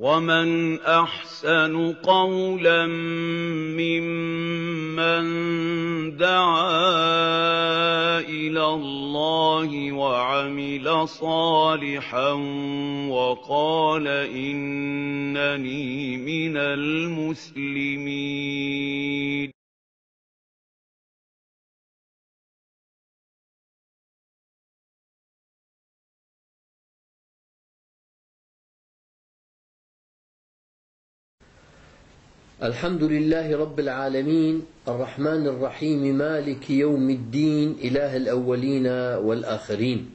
وَمَنْ أَحْسَنُ قَوْلًا مِّمَّن دَعَا إِلَى اللَّهِ وَعَمِلَ صَالِحًا وَقَالَ إِنَّنِي مِنَ الْمُسْلِمِينَ الحمد لله رب العالمين الرحمن الرحيم مالك يوم الدين إله الأولين والآخرين.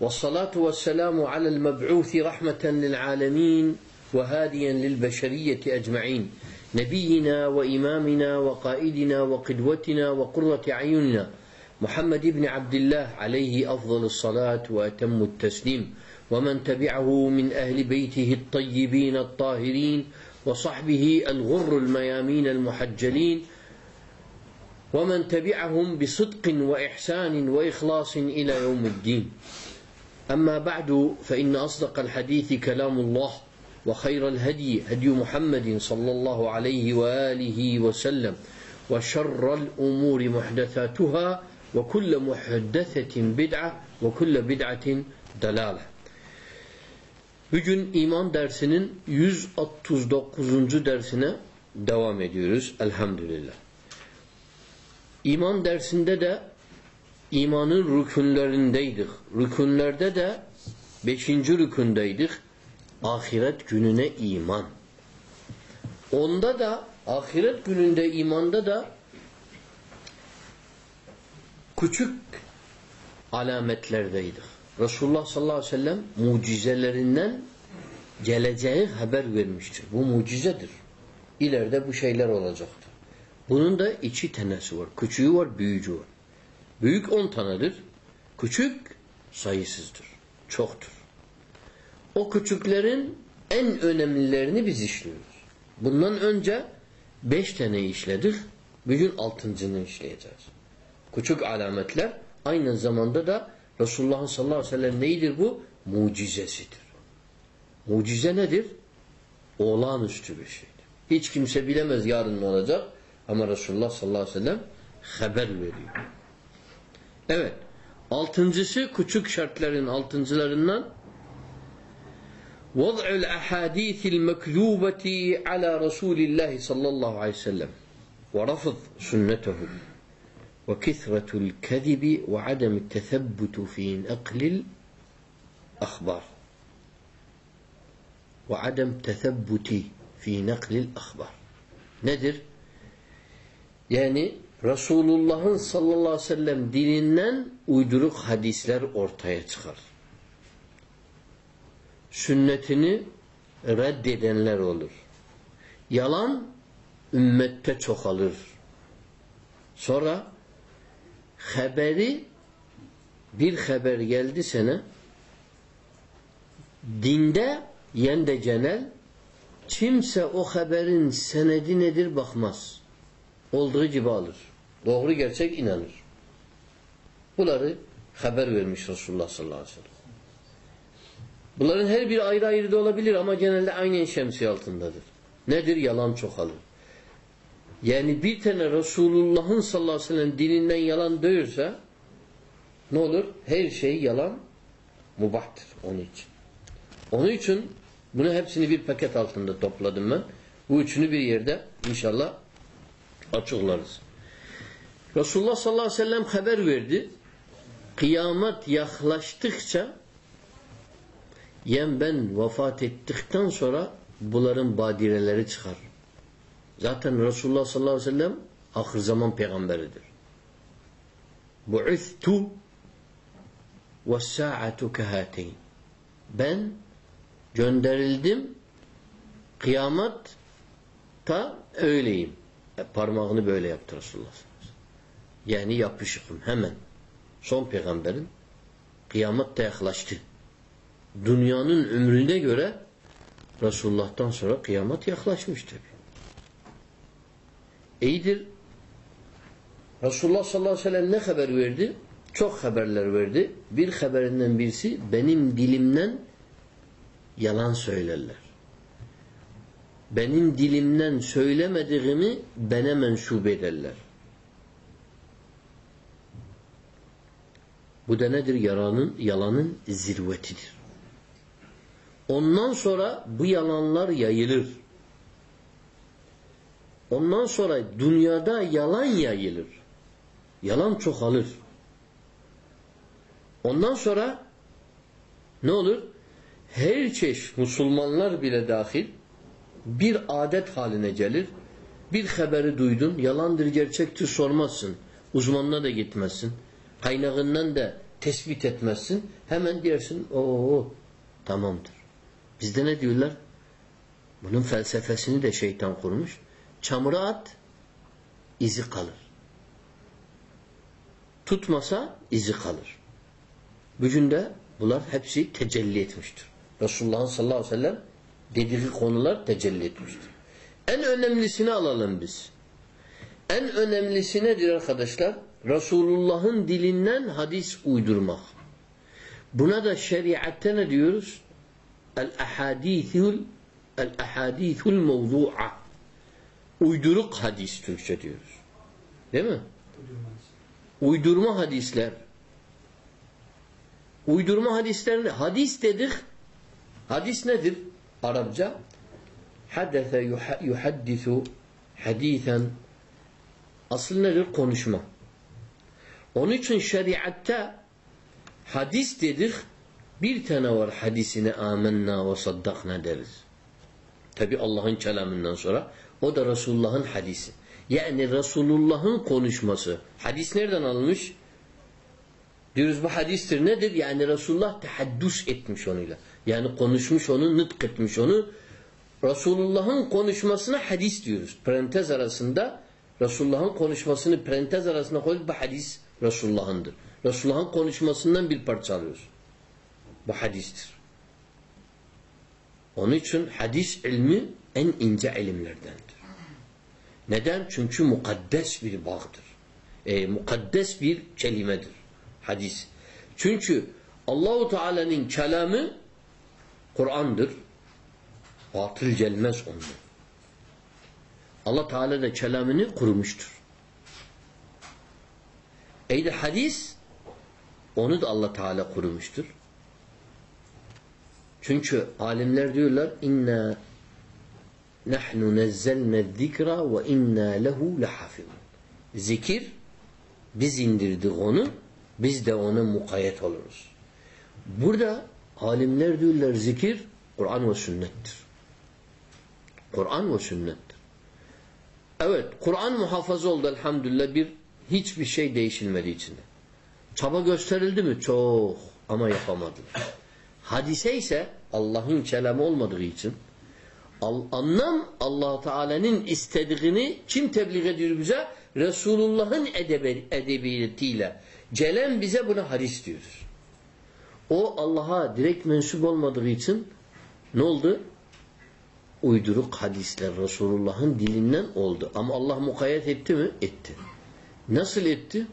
والصلاة والسلام على المبعوث رحمة للعالمين وهاديا للبشرية أجمعين. نبينا وإمامنا وقائدنا وقدوتنا وقرة عيوننا محمد بن عبد الله عليه أفضل الصلاة وأتم التسليم. ومن تبعه من أهل بيته الطيبين الطاهرين وصحبه الغر الميامين المحجلين ومن تبعهم بصدق وإحسان وإخلاص إلى يوم الدين. أما بعد فإن أصدق الحديث كلام الله وخير الهدي هدي محمد صلى الله عليه وآله وسلم وشر الأمور محدثاتها وكل محدثة بدعة وكل بدعة دلالة. Bugün iman dersinin 139. dersine devam ediyoruz elhamdülillah. İman dersinde de imanın rükünlerindeydik. Rükünlerde de 5. rükündeydik. Ahiret gününe iman. Onda da ahiret gününde imanda da küçük alametlerdeydik. Resulullah sallallahu aleyhi ve sellem mucizelerinden geleceği haber vermiştir. Bu mucizedir. İleride bu şeyler olacaktır. Bunun da iki tanesi var. Küçüğü var, büyücü var. Büyük on tanedir. Küçük sayısızdır. Çoktur. O küçüklerin en önemlilerini biz işliyoruz. Bundan önce beş tane işledik. Bugün altıncını işleyeceğiz. Küçük alametler aynı zamanda da Resulullah sallallahu aleyhi ve sellem neydir bu? Mucizesidir. Mucize nedir? Olağanüstü bir şeydir. Hiç kimse bilemez yarın ne olacak ama Resulullah sallallahu aleyhi ve sellem haber veriyor. Evet. Altıncısı küçük şartların altıncılarından وضع الأحاديث المكذوبة على رسول الله صلى الله عليه وسلم ورفض سنته وكثرة الكذب وعدم التثبت في نقل الأخبار وعدم تثبت في نقل الأخبار nedir? Yani Resulullah'ın sallallahu aleyhi ve sellem dininden uyduruk hadisler ortaya çıkar. Sünnetini reddedenler olur. Yalan ümmette çoğalır. Sonra haberi bir haber geldi sana dinde yen de genel kimse o haberin senedi nedir bakmaz. Olduğu gibi alır. Doğru gerçek inanır. Bunları haber vermiş Resulullah sallallahu aleyhi ve sellem. Bunların her biri ayrı ayrı da olabilir ama genelde aynı şemsiye altındadır. Nedir? Yalan çoğalır. Yani bir tane Resulullah'ın sallallahu aleyhi ve sellem dininden yalan duyursa ne olur? Her şey yalan mubahtır onun için. Onun için bunu hepsini bir paket altında topladım ben. Bu üçünü bir yerde inşallah açıklarız. Resulullah sallallahu aleyhi ve sellem haber verdi. Kıyamet yaklaştıkça yen ben vefat ettikten sonra bunların badireleri çıkar. Zaten Resulullah sallallahu aleyhi ve sellem ahir zaman peygamberidir. Bu'ithtu ve sa'atu kehateyn. Ben gönderildim kıyamet ta öyleyim. E, parmağını böyle yaptı Resulullah sallallahu aleyhi ve sellem. Yani yapışıkım hemen. Son peygamberin kıyamet de yaklaştı. Dünyanın ömrüne göre Resulullah'tan sonra kıyamet yaklaşmış tabi. İyidir. Resulullah sallallahu aleyhi ve sellem ne haber verdi? Çok haberler verdi. Bir haberinden birisi benim dilimden yalan söylerler. benim dilimden söylemediğimi bana mensup ederler. Bu da nedir? Yalanın, yalanın zirvetidir. Ondan sonra bu yalanlar yayılır. Ondan sonra dünyada yalan yayılır. Yalan çoğalır. Ondan sonra ne olur? Her çeşit Müslümanlar bile dahil bir adet haline gelir. Bir haberi duydun, yalandır gerçektir sormazsın. Uzmanına da gitmezsin. Kaynağından da tespit etmezsin. Hemen dersin, o tamamdır. Bizde ne diyorlar? Bunun felsefesini de şeytan kurmuş. Çamura at, izi kalır. Tutmasa izi kalır. Bugün de bunlar hepsi tecelli etmiştir. Resulullah sallallahu aleyhi ve sellem dediği konular tecelli etmiştir. En önemlisini alalım biz. En önemlisi nedir arkadaşlar? Resulullah'ın dilinden hadis uydurmak. Buna da şeriatte ne diyoruz? El-ahadithul el-ahadithul mevdu'a. Uyduruk hadis Türkçe diyoruz. Değil mi? Uydurma hadisler. Uydurma hadisler hadis dedik. Hadis nedir? Arapça hadese yuhaddisu hadisen asıl nedir? Konuşma. Onun için şeriatta hadis dedik bir tane var hadisine amenna ve saddakna deriz. Tabi Allah'ın kelamından sonra o da Resulullah'ın hadisi. Yani Resulullah'ın konuşması. Hadis nereden alınmış? Diyoruz bu hadistir. Nedir? Yani Resulullah tehaddüs etmiş onuyla. Yani konuşmuş onu, nıtk etmiş onu. Resulullah'ın konuşmasına hadis diyoruz. Parantez arasında Resulullah'ın konuşmasını parantez arasına koyup bu hadis Resulullah'ındır. Resulullah'ın konuşmasından bir parça alıyoruz. Bu hadistir. Onun için hadis ilmi en ince ilimlerdendir. Neden? Çünkü mukaddes bir bağdır. E, mukaddes bir kelimedir. Hadis. Çünkü Allahu Teala'nın kelamı Kur'an'dır. Batıl gelmez ondan. Allah Teala da kelamını kurmuştur. Eydi hadis onu da Allah Teala kurmuştur. Çünkü alimler diyorlar inna nahnu nezzelne zikra ve inna lehu lehafizun. Zikir biz indirdik onu biz de ona mukayyet oluruz. Burada alimler diyorlar zikir Kur'an ve sünnettir. Kur'an ve sünnettir. Evet Kur'an muhafaza oldu elhamdülillah bir hiçbir şey değişilmedi içinde. Çaba gösterildi mi? Çok ama yapamadılar. Hadise ise Allah'ın kelamı olmadığı için anlam allah Teala'nın istediğini kim tebliğ ediyor bize? Resulullah'ın edebiyetiyle. Gelen bize buna hadis diyoruz. O Allah'a direkt mensup olmadığı için ne oldu? Uyduruk hadisler Resulullah'ın dilinden oldu. Ama Allah mukayyet etti mi? Etti. Nasıl etti?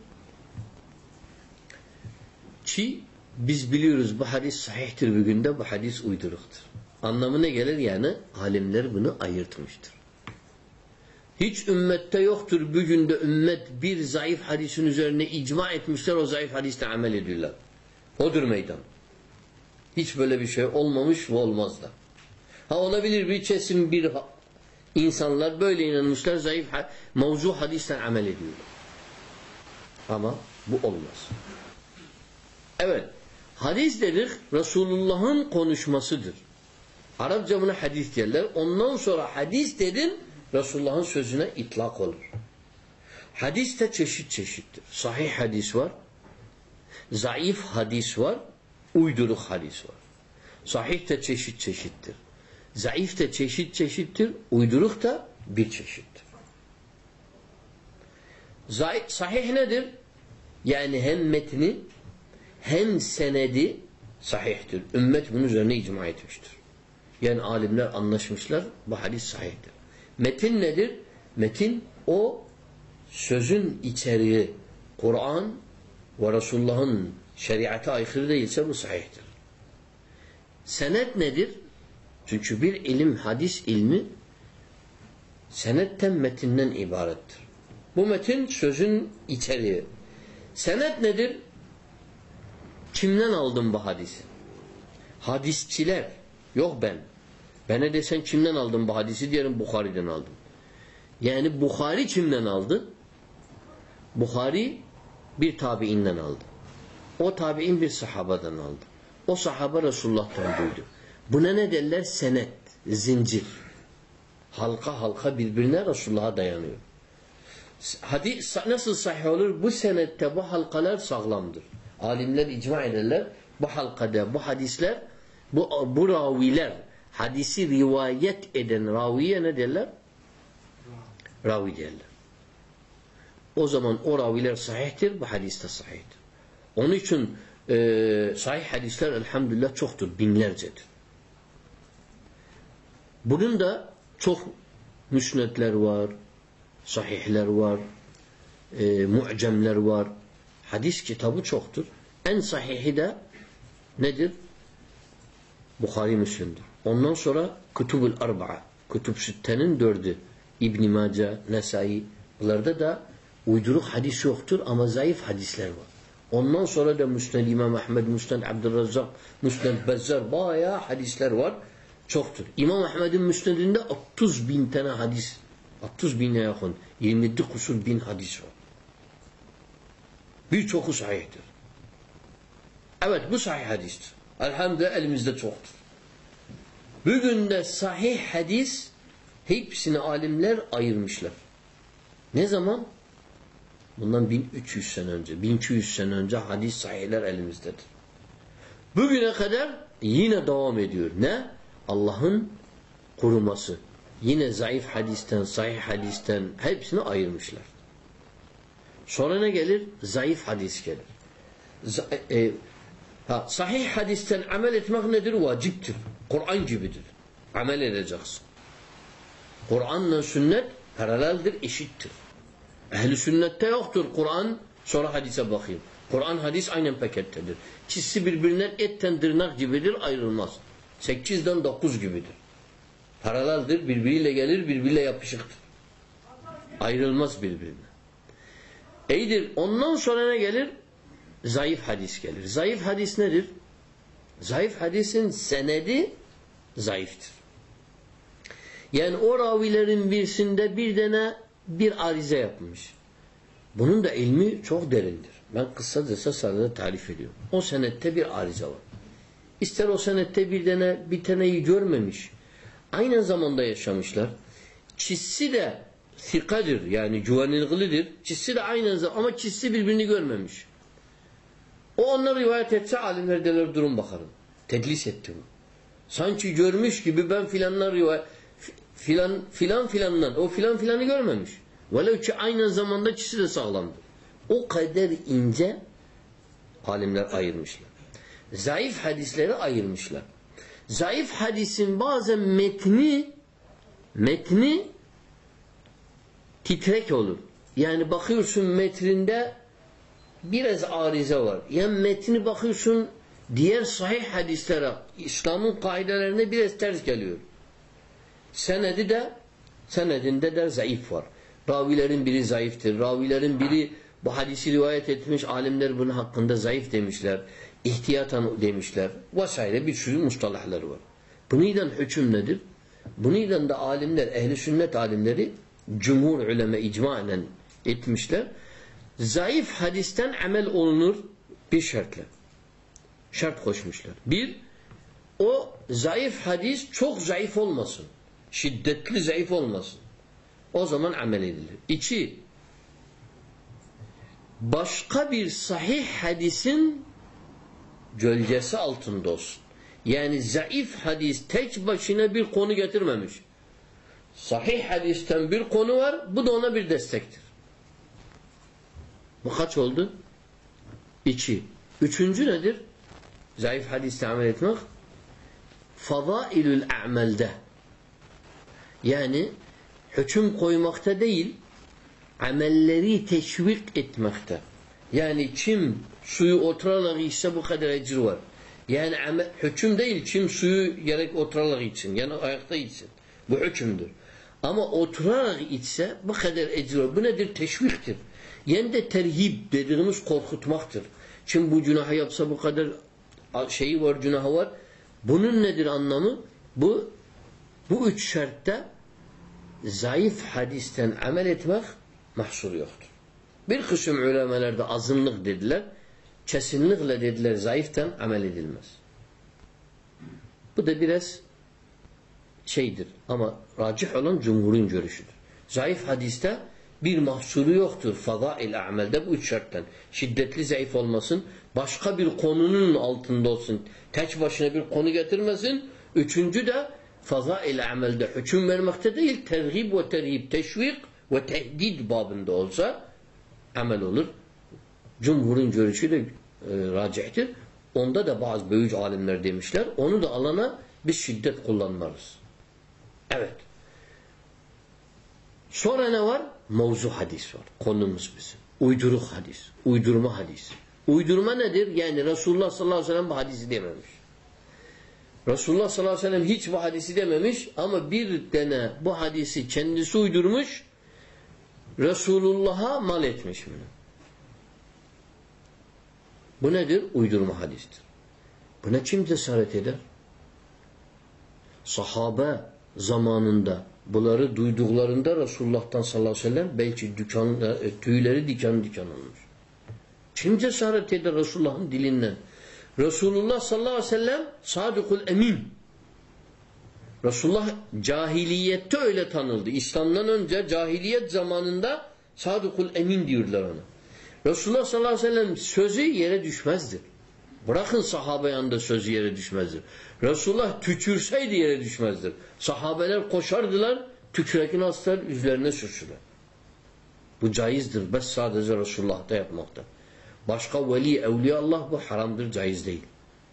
Ki biz biliyoruz bu hadis sahihtir bir günde bu hadis uyduruktur. Anlamı ne gelir yani? Alimler bunu ayırtmıştır. Hiç ümmette yoktur bugün de ümmet bir zayıf hadisin üzerine icma etmişler o zayıf hadiste amel ediyorlar. Odur meydan. Hiç böyle bir şey olmamış ve olmaz da. Ha olabilir bir kesim bir insanlar böyle inanmışlar zayıf mevzu hadisten amel ediyorlar. Ama bu olmaz. Evet. Hadis dedik Resulullah'ın konuşmasıdır. Arapça buna hadis derler. Ondan sonra hadis dedin Resulullah'ın sözüne itlak olur. Hadis de çeşit çeşittir. Sahih hadis var. Zayıf hadis var. Uyduruk hadis var. Sahih de çeşit çeşittir. Zayıf de çeşit çeşittir. Uyduruk da bir çeşittir. Sahih nedir? Yani hem metni hem senedi sahihtir. Ümmet bunun üzerine icma etmiştir. Yani alimler anlaşmışlar bu hadis sahihtir. Metin nedir? Metin o sözün içeriği Kur'an ve Resulullah'ın şeriata aykırı değilse bu sahihtir. Senet nedir? Çünkü bir ilim, hadis ilmi Senetten metinden ibarettir. Bu metin sözün içeriği. Senet nedir? Kimden aldın bu hadisi? Hadisçiler. Yok ben. Bana desen kimden aldın bu hadisi diyelim Bukhari'den aldım. Yani Bukhari kimden aldı? Bukhari bir tabiinden aldı. O tabiin bir sahabadan aldı. O sahaba Resulullah'tan duydu. Buna ne derler? Senet, zincir. Halka halka birbirine Resulullah'a dayanıyor. Hadis nasıl sahih olur? Bu senette bu halkalar sağlamdır. Alimler icma ederler. Bu halkada, bu hadisler, bu, bu raviler, hadisi rivayet eden raviye ne derler? Ravi derler. O zaman o raviler sahihtir, bu hadis de sahihtir. Onun için e, sahih hadisler elhamdülillah çoktur, binlercedir. Bunun da çok müsnetler var, sahihler var, e, mu'cemler var. Hadis kitabı çoktur. En sahihi de nedir? Bukhari Müslim'dir. Ondan sonra Kutubul Arba'a, Kutub Sütte'nin dördü. İbn-i Mace, Nesai. Bunlarda da uyduruk hadis yoktur ama zayıf hadisler var. Ondan sonra da Müsned İmam Ahmed, Müsned Abdurrazzak, Müsned Bezzar bayağı hadisler var. Çoktur. İmam Ahmed'in Müsned'inde 30 bin tane hadis 30 bine yakın 27 kusur bin hadis var. Birçoku sahihtir. Evet bu sahih hadistir. Elhamdülillah elimizde çoktur. Bugün de sahih hadis hepsini alimler ayırmışlar. Ne zaman? Bundan 1300 sene önce, 1200 sene önce hadis sahihler elimizdedir. Bugüne kadar yine devam ediyor. Ne? Allah'ın koruması. Yine zayıf hadisten, sahih hadisten hepsini ayırmışlar. Sonra ne gelir? Zayıf hadis gelir. Z e, ha, sahih hadisten amel etmek nedir? Vaciptir. Kur'an gibidir. Amel edeceksin. Kur'anla sünnet paraleldir, eşittir. Ehli sünnette yoktur Kur'an sonra hadise bakayım. Kur'an hadis aynen pakettedir. Çizsi birbirinden etten tırnak gibidir ayrılmaz. Sekizden dokuz gibidir. Paraleldir, birbiriyle gelir, birbiriyle yapışıktır. Ayrılmaz birbirine. İyidir. Ondan sonra ne gelir? Zayıf hadis gelir. Zayıf hadis nedir? Zayıf hadisin senedi zayıftır. Yani o ravilerin birisinde bir tane bir arize yapmış. Bunun da ilmi çok derindir. Ben kısaca sadece tarif ediyorum. O senette bir arize var. İster o senette bir tane bir taneyi görmemiş. Aynı zamanda yaşamışlar. Çizsi de sikadır yani güvenilgilidir. Çizsi de aynı zamanda ama çizsi birbirini görmemiş. O onları rivayet etse alimler derler durum bakarım. Tedlis etti bu. Sanki görmüş gibi ben filanlar rivayet filan filan filandan o filan filanı görmemiş. Velev ki aynı zamanda çizsi de sağlamdır. O kadar ince alimler ayırmışlar. Zayıf hadisleri ayırmışlar. Zayıf hadisin bazen metni metni titrek olur. Yani bakıyorsun metrinde biraz arize var. Yani metni bakıyorsun diğer sahih hadislere, İslam'ın kaidelerine biraz ters geliyor. Senedi de senedinde de zayıf var. Ravilerin biri zayıftır. Ravilerin biri bu hadisi rivayet etmiş alimler bunun hakkında zayıf demişler. İhtiyatan demişler. Vesaire bir sürü mustalahları var. Bununla hüküm nedir? Bununla da alimler, ehli sünnet alimleri cumhur ulema icmaen etmişler. Zayıf hadisten amel olunur bir şartla. Şart koşmuşlar. Bir, o zayıf hadis çok zayıf olmasın. Şiddetli zayıf olmasın. O zaman amel edilir. İki, başka bir sahih hadisin gölgesi altında olsun. Yani zayıf hadis tek başına bir konu getirmemiş. Sahih hadisten bir konu var, bu da ona bir destektir. Bu kaç oldu? İki. Üçüncü nedir? Zayıf hadiste amel etmek. Fadailül a'melde. Yani hüküm koymakta değil, amelleri teşvik etmekte. Yani kim suyu oturarak içse bu kadar ecir var. Yani hüküm değil kim suyu gerek oturarak içsin. Yani ayakta içsin. Bu hükümdür. Ama oturarak içse bu kadar ecir olur. Bu nedir? Teşviktir. Yani de terhib dediğimiz korkutmaktır. Şimdi bu günahı yapsa bu kadar şeyi var, günahı var. Bunun nedir anlamı? Bu bu üç şartta zayıf hadisten amel etmek mahsur yoktur. Bir kısım ulemelerde azınlık dediler. Kesinlikle dediler zayıftan amel edilmez. Bu da biraz şeydir ama racih olan cumhurun görüşüdür. Zayıf hadiste bir mahsuru yoktur fadail amelde bu üç şarttan. Şiddetli zayıf olmasın, başka bir konunun altında olsun, tek başına bir konu getirmesin. Üçüncü de fadail amelde hüküm vermekte değil, tergib ve terhib, teşvik ve tehdid babında olsa amel olur. Cumhurun görüşü de e, racihtir. Onda da bazı büyük alimler demişler. Onu da alana biz şiddet kullanmalıyız. Evet. Sonra ne var? Mevzu hadis var. Konumuz bizim. Uyduruk hadis. Uydurma hadis. Uydurma nedir? Yani Resulullah sallallahu aleyhi ve sellem bu hadisi dememiş. Resulullah sallallahu aleyhi ve sellem hiç bu hadisi dememiş ama bir tane bu hadisi kendisi uydurmuş Resulullah'a mal etmiş bunu. Bu nedir? Uydurma hadistir. Buna kim cesaret eder? Sahabe zamanında bunları duyduklarında Resulullah'tan sallallahu aleyhi ve sellem belki dükkan, e, tüyleri diken diken olmuş. Kim cesaret eder Resulullah'ın dilinden? Resulullah sallallahu aleyhi ve sellem sadıkul emin. Resulullah cahiliyette öyle tanıldı. İslam'dan önce cahiliyet zamanında sadıkul emin diyorlar ona. Resulullah sallallahu aleyhi ve sellem sözü yere düşmezdir. Bırakın sahabe yanında sözü yere düşmezdir. Resulullah tükürseydi yere düşmezdir. Sahabeler koşardılar, tükürekini astılar, üzerine sürsüler. Bu caizdir. Bes sadece Resulullah'ta yapmakta. Başka veli, evliya Allah bu haramdır, caiz değil.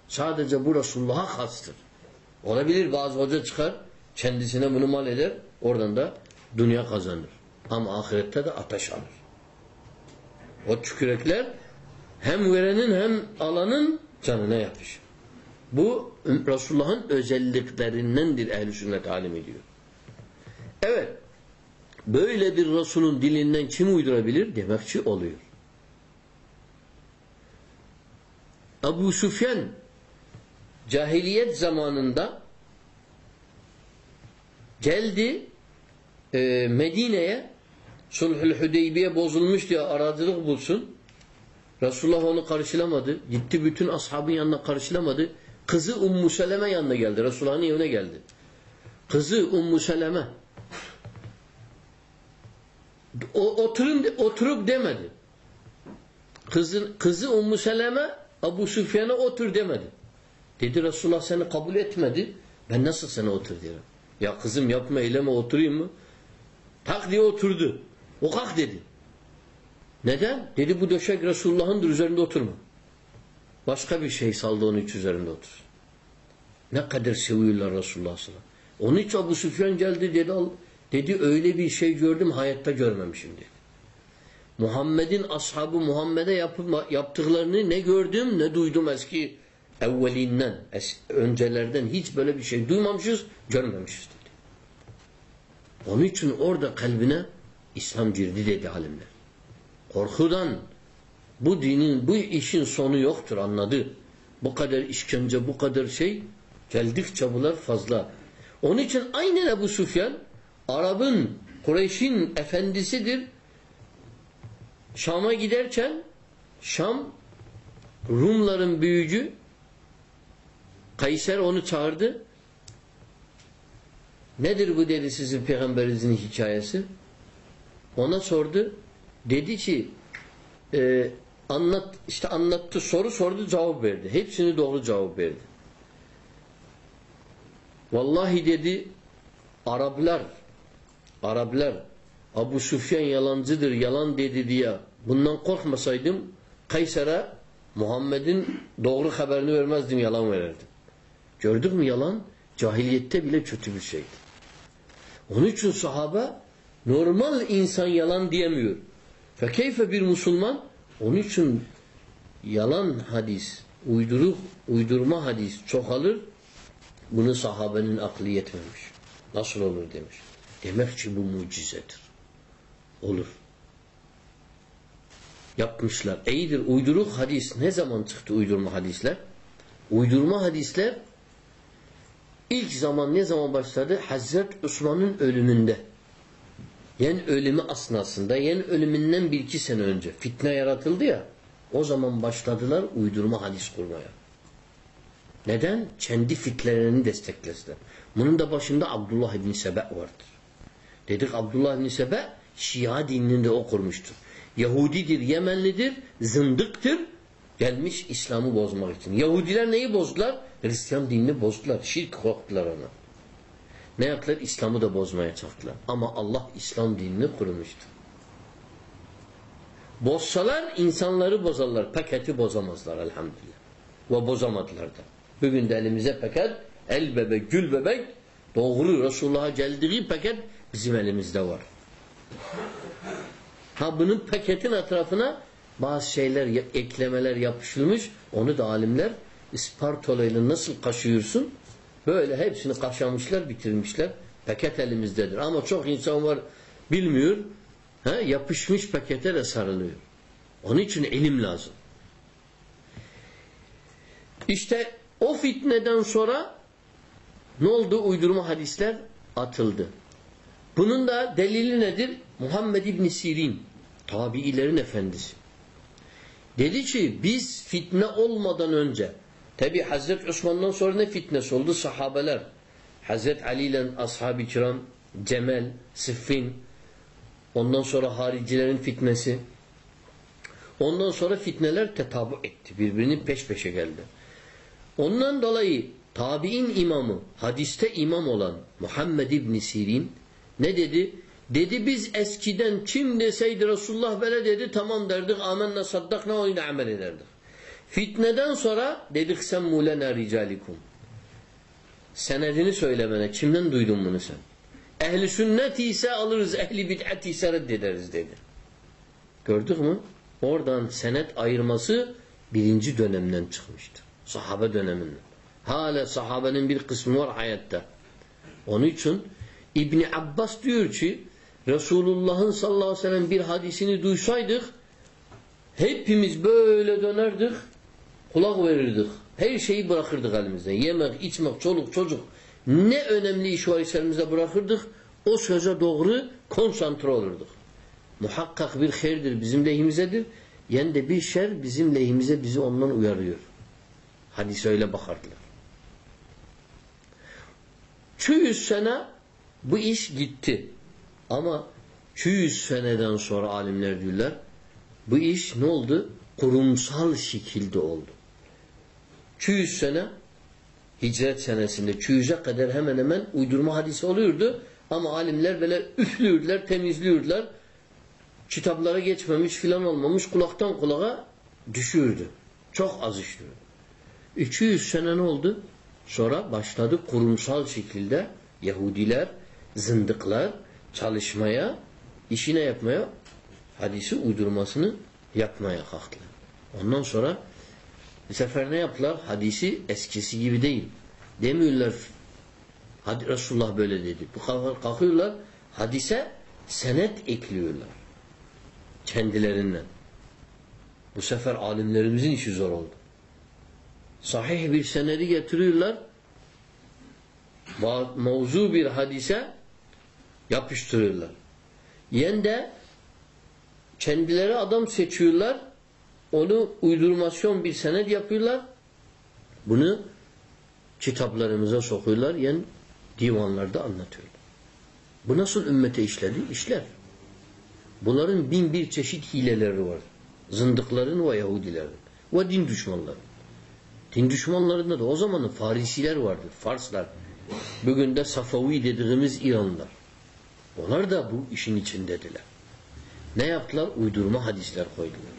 Sadece bu Resulullah'a hastır. Olabilir bazı hoca çıkar, kendisine bunu mal eder, oradan da dünya kazanır. Ama ahirette de ateş alır. O tükürekler hem verenin hem alanın canına yapışır. Bu Resulullah'ın özelliklerindendir ehl-i sünnet alim ediyor. Evet. Böyle bir Resul'ün dilinden kim uydurabilir? Demekçi oluyor. Ebu Süfyan cahiliyet zamanında geldi e, Medine'ye Sulhül Hüdeybiye bozulmuş diye aracılık bulsun. Resulullah onu karşılamadı. Gitti bütün ashabın yanına karşılamadı. Kızı Ummu Seleme yanına geldi. Resulullah'ın evine geldi. Kızı Ummu Seleme o, oturun, oturup demedi. Kızın, kızı Ummu Seleme Abu Süfyan'a otur demedi. Dedi Resulullah seni kabul etmedi. Ben nasıl sana otur diyorum. Ya kızım yapma eyleme oturayım mı? Tak diye oturdu. O kalk dedi. Neden? Dedi bu döşek Resulullah'ındır üzerinde oturma. Başka bir şey saldı onun için üzerinde otur. Ne kadar seviyorlar Resulullah sallallahu Onun için Abu Süfyan geldi dedi al. Dedi öyle bir şey gördüm hayatta görmemişim dedi. Muhammed'in ashabı Muhammed'e yaptıklarını ne gördüm ne duydum eski evvelinden, es öncelerden hiç böyle bir şey duymamışız, görmemişiz dedi. Onun için orada kalbine İslam girdi dedi alimler. Korkudan bu dinin, bu işin sonu yoktur anladı. Bu kadar işkence, bu kadar şey geldikçe bunlar fazla. Onun için aynen Ebu Sufyan Arap'ın, Kureyş'in efendisidir. Şam'a giderken Şam Rumların büyücü Kayser onu çağırdı. Nedir bu dedi sizin peygamberinizin hikayesi? Ona sordu. Dedi ki e, anlat işte anlattı soru sordu cevap verdi. Hepsini doğru cevap verdi. Vallahi dedi Araplar Araplar Abu Sufyan yalancıdır yalan dedi diye bundan korkmasaydım Kayser'e Muhammed'in doğru haberini vermezdim yalan verirdim. Gördük mü yalan? Cahiliyette bile kötü bir şeydi. Onun için sahabe normal insan yalan diyemiyor. Fekeyfe bir Müslüman onun için yalan hadis, uyduruk, uydurma hadis çoğalır. Bunu sahabenin aklı yetmemiş. Nasıl olur demiş. Demek ki bu mucizedir. Olur. Yapmışlar. İyidir. Uyduruk hadis. Ne zaman çıktı uydurma hadisler? Uydurma hadisler ilk zaman ne zaman başladı? Hazret Osman'ın ölümünde. Yani ölümü asnasında, yani ölümünden bir iki sene önce fitne yaratıldı ya, o zaman başladılar uydurma hadis kurmaya. Neden? Kendi fitnelerini desteklediler. Bunun da başında Abdullah İbni Sebe vardır. Dedik Abdullah İbni Sebe Şia dinini de o kurmuştur. Yahudidir, Yemenlidir, zındıktır. Gelmiş İslam'ı bozmak için. Yahudiler neyi bozdular? Hristiyan dinini bozdular. Şirk koktular ona. Ne yaptılar? İslam'ı da bozmaya çalıştılar. Ama Allah İslam dinini kurmuştu. Bozsalar insanları bozarlar. Paketi bozamazlar elhamdülillah. Ve bozamadılar da. Bugün de elimize paket, el bebek, gül bebek, doğru Resulullah'a geldiği paket bizim elimizde var. Ha bunun paketin etrafına bazı şeyler, eklemeler yapışılmış. Onu da alimler ispartolayla nasıl kaşıyorsun? Böyle hepsini kaşamışlar, bitirmişler. Paket elimizdedir. Ama çok insan var bilmiyor. Ha, yapışmış pakete de sarılıyor. Onun için ilim lazım. İşte o fitneden sonra ne oldu? Uydurma hadisler atıldı. Bunun da delili nedir? Muhammed İbn Sirin tabiilerin efendisi. Dedi ki biz fitne olmadan önce tabi Hazreti Osman'dan sonra ne fitnesi oldu? Sahabeler. Hazreti Ali ile ashab-ı kiram Cemel, Siffin ondan sonra haricilerin fitnesi ondan sonra fitneler tetabu etti. Birbirini peş peşe geldi. Ondan dolayı tabi'in imamı, hadiste imam olan Muhammed İbn Sirin ne dedi? Dedi biz eskiden kim deseydi Resulullah böyle dedi tamam derdik amenna saddakna oyuna amel ederdik. Fitneden sonra dedik sen mulena ricalikum. Senedini söylemene. Kimden duydun bunu sen? Ehli sünnet ise alırız, ehli bid'at ise reddederiz dedi. Gördük mü? Oradan senet ayırması birinci dönemden çıkmıştır. Sahabe döneminden. Hala sahabenin bir kısmı var hayatta. Onun için İbni Abbas diyor ki Resulullah'ın sallallahu aleyhi ve sellem bir hadisini duysaydık hepimiz böyle dönerdik kulak verirdik. Her şeyi bırakırdık elimizden. Yemek, içmek, çoluk, çocuk ne önemli iş var içerimizde bırakırdık. O söze doğru konsantre olurduk. Muhakkak bir hayırdır bizim lehimizedir. Yani de bir şer bizim lehimize bizi ondan uyarıyor. Hadis öyle bakardılar. 200 sene bu iş gitti. Ama 200 seneden sonra alimler diyorlar bu iş ne oldu? Kurumsal şekilde oldu. 200 sene hicret senesinde 200'e kadar hemen hemen uydurma hadisi oluyordu. Ama alimler böyle üflüyordular, temizliyordular. Kitaplara geçmemiş filan olmamış kulaktan kulağa düşürdü. Çok az işliyordu. 200 sene ne oldu? Sonra başladı kurumsal şekilde Yahudiler, zındıklar çalışmaya, işine yapmaya, hadisi uydurmasını yapmaya kalktılar. Ondan sonra bir sefer ne yaptılar? Hadisi eskisi gibi değil. Demiyorlar Hadi Resulullah böyle dedi. Bu kalkıyorlar hadise senet ekliyorlar. Kendilerinden. Bu sefer alimlerimizin işi zor oldu. Sahih bir senedi getiriyorlar. Mevzu bir hadise yapıştırıyorlar. Yen de kendileri adam seçiyorlar. Onu uydurmasyon bir senet yapıyorlar. Bunu kitaplarımıza sokuyorlar. Yani divanlarda anlatıyorlar. Bu nasıl ümmete işledi? İşler. Bunların bin bir çeşit hileleri var. Zındıkların ve Yahudilerin. Ve din düşmanları. Din düşmanlarında da o zamanın Farisiler vardır. Farslar. Bugün de Safavi dediğimiz İranlar. Onlar da bu işin içindediler. Ne yaptılar? Uydurma hadisler koydular.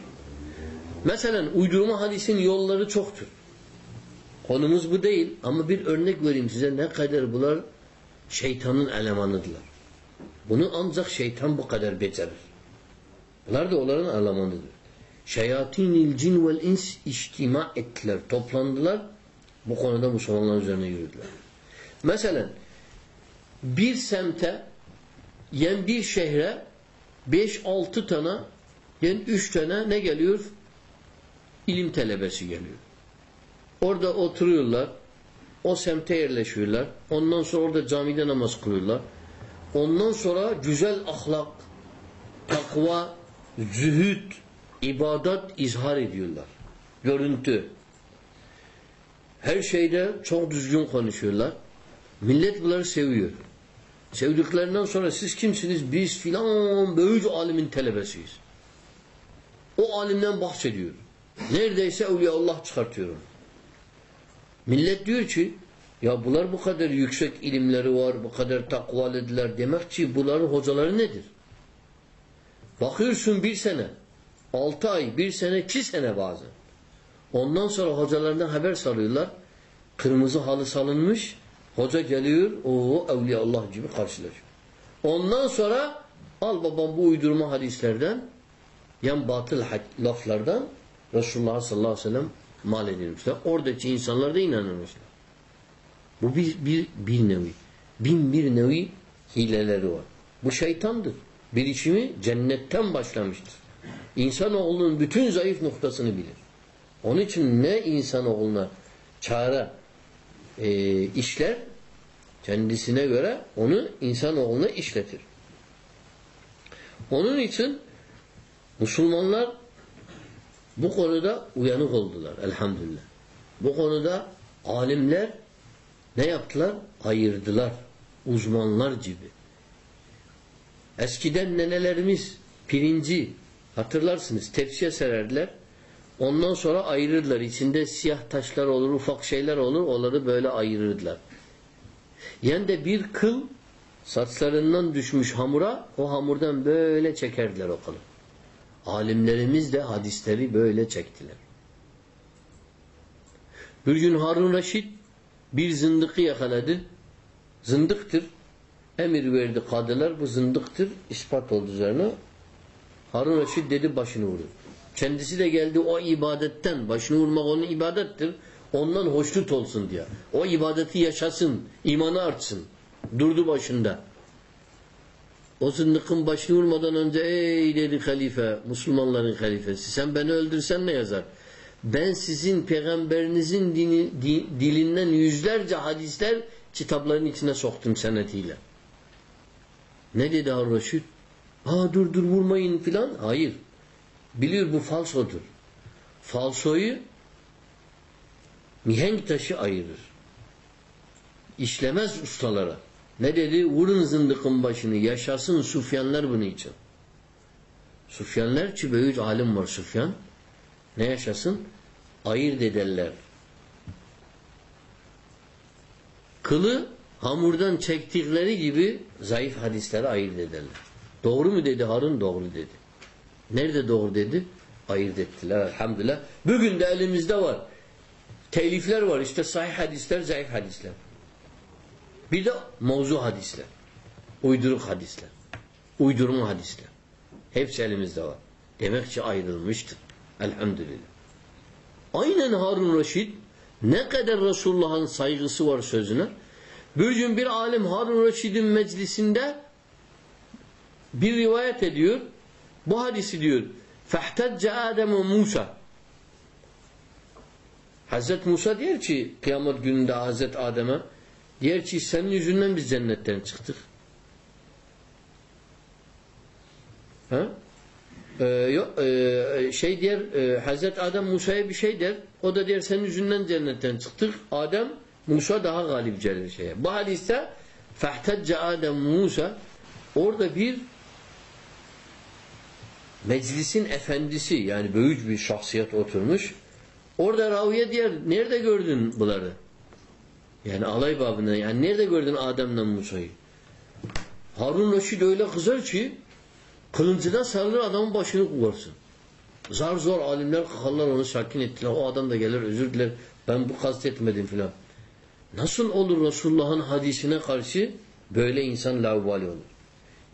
Mesela uydurma hadisin yolları çoktur. Konumuz bu değil ama bir örnek vereyim size ne kadar bunlar şeytanın elemanıdırlar. Bunu ancak şeytan bu kadar becerir. Bunlar da onların elemanıdır. Şeyatinil cin vel ins içtima ettiler. Toplandılar. Bu konuda Müslümanlar üzerine yürüdüler. Mesela bir semte yani bir şehre 5-6 tane yani 3 tane ne geliyor? İlim talebesi geliyor. Orada oturuyorlar. O semte yerleşiyorlar. Ondan sonra orada camide namaz kılıyorlar. Ondan sonra güzel ahlak, takva, zühd, ibadet izhar ediyorlar. Görüntü. Her şeyde çok düzgün konuşuyorlar. Millet bunları seviyor. Sevdiklerinden sonra siz kimsiniz? Biz filan büyük alimin talebesiyiz. O alimden bahsediyor. Neredeyse Allah çıkartıyor onu. Millet diyor ki ya bunlar bu kadar yüksek ilimleri var, bu kadar takvalıdılar demek ki bunların hocaları nedir? Bakıyorsun bir sene, altı ay, bir sene, iki sene bazen. Ondan sonra hocalarından haber salıyorlar. Kırmızı halı salınmış. Hoca geliyor. o Evliya Allah gibi karşılaşıyor. Ondan sonra al babam bu uydurma hadislerden yan batıl laflardan Resulullah sallallahu aleyhi ve sellem mal edilmişler. Oradaki insanlar da inanmışlar. Bu bir, bir, bir nevi. Bin bir nevi hileleri var. Bu şeytandır. Bilişimi cennetten başlamıştır. İnsanoğlunun bütün zayıf noktasını bilir. Onun için ne insanoğluna çare e, işler kendisine göre onu insanoğluna işletir. Onun için Müslümanlar bu konuda uyanık oldular elhamdülillah. Bu konuda alimler ne yaptılar? Ayırdılar. Uzmanlar gibi. Eskiden nenelerimiz pirinci hatırlarsınız tepsiye sererdiler. Ondan sonra ayırırlar. İçinde siyah taşlar olur, ufak şeyler olur. Onları böyle ayırırlar. Yani de bir kıl saçlarından düşmüş hamura o hamurdan böyle çekerdiler o kılı. Alimlerimiz de hadisleri böyle çektiler. Bir gün Harun Reşit bir zındıkı yakaladı. Zındıktır. Emir verdi kadılar bu zındıktır. ispat oldu üzerine. Harun Reşit dedi başını vurur. Kendisi de geldi o ibadetten. Başını vurmak onun ibadettir. Ondan hoşnut olsun diye. O ibadeti yaşasın. imanı artsın. Durdu başında. O zındıkın başını vurmadan önce ey dedi halife, Müslümanların halifesi sen beni öldürsen ne yazar? Ben sizin peygamberinizin dini, di, dilinden yüzlerce hadisler kitapların içine soktum senetiyle. Ne dedi Ar-Raşid? Aa dur dur vurmayın filan. Hayır. Biliyor bu falsodur. Falsoyu mihenk taşı ayırır. İşlemez ustalara. Ne dedi? Vurun zındıkın başını. Yaşasın Sufyanlar bunu için. Sufyanlar ki büyük alim var Sufyan. Ne yaşasın? Ayırt ederler. Kılı hamurdan çektikleri gibi zayıf hadisleri ayırt ederler. Doğru mu dedi Harun? Doğru dedi. Nerede doğru dedi? Ayırt ettiler elhamdülillah. Bugün de elimizde var Telifler var. İşte sahih hadisler, zayıf hadisler. Bir de mevzu hadisler. Uyduruk hadisler. Uydurma hadisler. Hepsi elimizde var. Demek ki ayrılmıştır. Elhamdülillah. Aynen Harun Reşit ne kadar Resulullah'ın saygısı var sözüne. Bir gün bir alim Harun Reşid'in meclisinde bir rivayet ediyor. Bu hadisi diyor. فَاحْتَجَّ آدَمُ Musa. Hazreti Musa diyor ki kıyamet gününde Hazreti Adem'e diyor ki senin yüzünden biz cennetten çıktık. Ha? Ee, yok, e, şey der e, Hazreti Adem Musa'ya bir şey der. O da der senin yüzünden cennetten çıktık. Adem Musa daha galip gelir şeye. Bu hadiste fehtecce Adem Musa orada bir meclisin efendisi yani büyük bir şahsiyet oturmuş. Orada raviye diyor nerede gördün bunları? Yani alay babında yani nerede gördün Adem'le Musa'yı? Harun Reşid öyle kızar ki kılıncına sarılır adamın başını kuvarsın. Zar zor alimler kalkarlar onu sakin ettiler. O adam da gelir özür diler. Ben bu kastetmedim filan. Nasıl olur Resulullah'ın hadisine karşı böyle insan lavvali olur?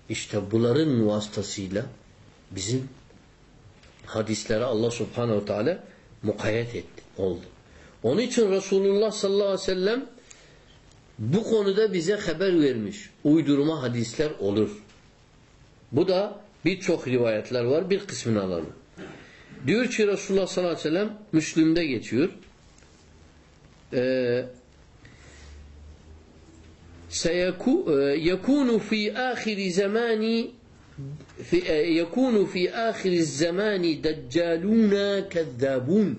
İşte bunların vasıtasıyla bizim hadislere Allah subhanehu teala mukayyet etti, oldu. Onun için Resulullah sallallahu aleyhi ve sellem bu konuda bize haber vermiş. Uydurma hadisler olur. Bu da birçok rivayetler var. Bir kısmını alalım. Diyor ki Resulullah sallallahu aleyhi ve sellem Müslüm'de geçiyor. Ee, seyekû e, yekûnu fî âhiri في يكون في آخر الزمان دجالون كذابون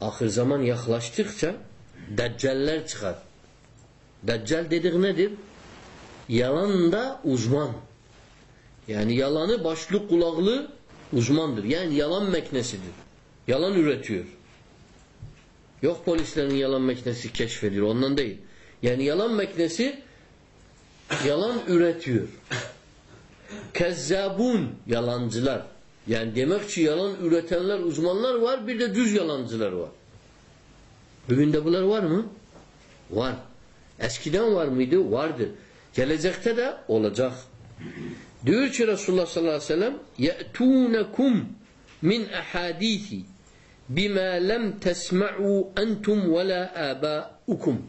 Ahir zaman yaklaştıkça deccaller çıkar. Deccal dedik nedir? Yalanda uzman. Yani yalanı başlı kulaklı uzmandır. Yani yalan meknesidir. Yalan üretiyor. Yok polislerin yalan meknesi keşfediyor. Ondan değil. Yani yalan meknesi yalan üretiyor. Kezzabun yalancılar. Yani demek ki yalan üretenler, uzmanlar var. Bir de düz yalancılar var. Bugün de bunlar var mı? Var. Eskiden var mıydı? Vardır. Gelecekte de olacak. Diyor ki Resulullah sallallahu aleyhi ve sellem يَأْتُونَكُمْ min ahadithi bima lem tesma'u entum ve la abaukum.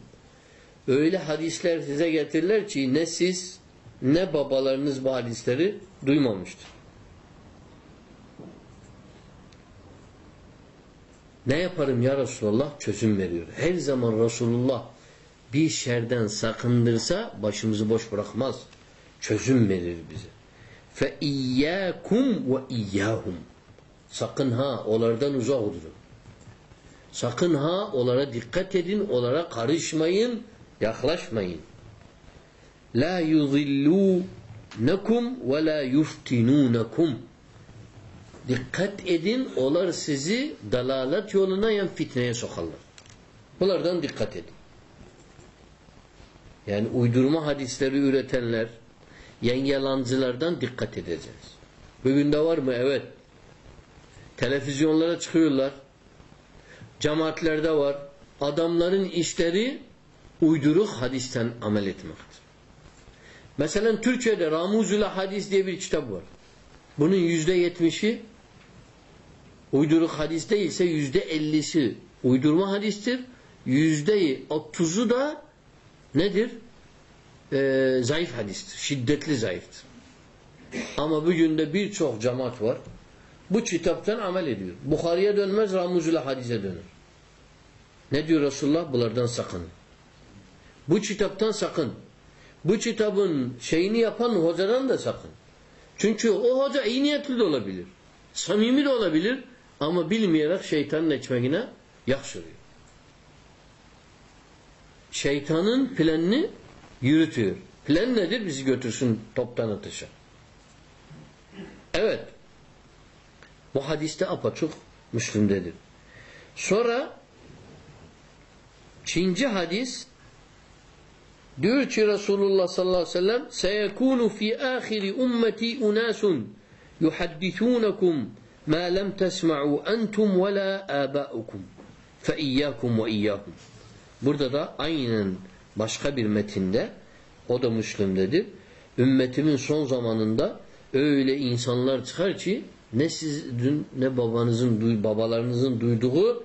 Öyle hadisler size getirirler ki ne siz ne babalarınız bu hadisleri duymamıştır. Ne yaparım ya Resulullah? Çözüm veriyor. Her zaman Resulullah bir şerden sakındırsa başımızı boş bırakmaz. Çözüm verir bize. Fe iyyakum ve iyyahum. Sakın ha onlardan uzak durun. Sakın ha onlara dikkat edin, onlara karışmayın, yaklaşmayın. La yuzillunekum ve la yuftinunekum. Dikkat edin, onlar sizi dalalet yoluna yan fitneye sokarlar. Bunlardan dikkat edin. Yani uydurma hadisleri üretenler, yan yalancılardan dikkat edeceğiz. Bugün de var mı? Evet. Televizyonlara çıkıyorlar. Cemaatlerde var. Adamların işleri uyduruk hadisten amel etmektir. Mesela Türkiye'de Ramuzula Hadis diye bir kitap var. Bunun yüzde yetmişi uyduruk hadis değilse yüzde ellisi uydurma hadistir. Yüzde otuzu da nedir? Ee, zayıf hadistir. Şiddetli zayıftır. Ama bugün de birçok cemaat var. Bu kitaptan amel ediyor. Bukhari'ye dönmez, Ramuzula hadise dönür. Ne diyor Resulullah? Bunlardan sakın. Bu kitaptan sakın. Bu kitabın şeyini yapan hocadan da sakın. Çünkü o hoca iyi niyetli de olabilir. Samimi de olabilir. Ama bilmeyerek şeytanın ekmeğine sürüyor. Şeytanın planını yürütüyor. Plan nedir? Bizi götürsün toptan atışa. Evet. Bu hadiste apaçuk Müslüm'dedir. Sonra Çinci hadis diyor ki Resulullah sallallahu aleyhi ve sellem seyekunu fi ahiri ummeti unasun yuhaddithunakum ma lem tesma'u entum ve la abaukum fe iyyakum ve iyyahum burada da aynen başka bir metinde o da Müslüm'dedir ümmetimin son zamanında öyle insanlar çıkar ki ne sizin ne babanızın babalarınızın duyduğu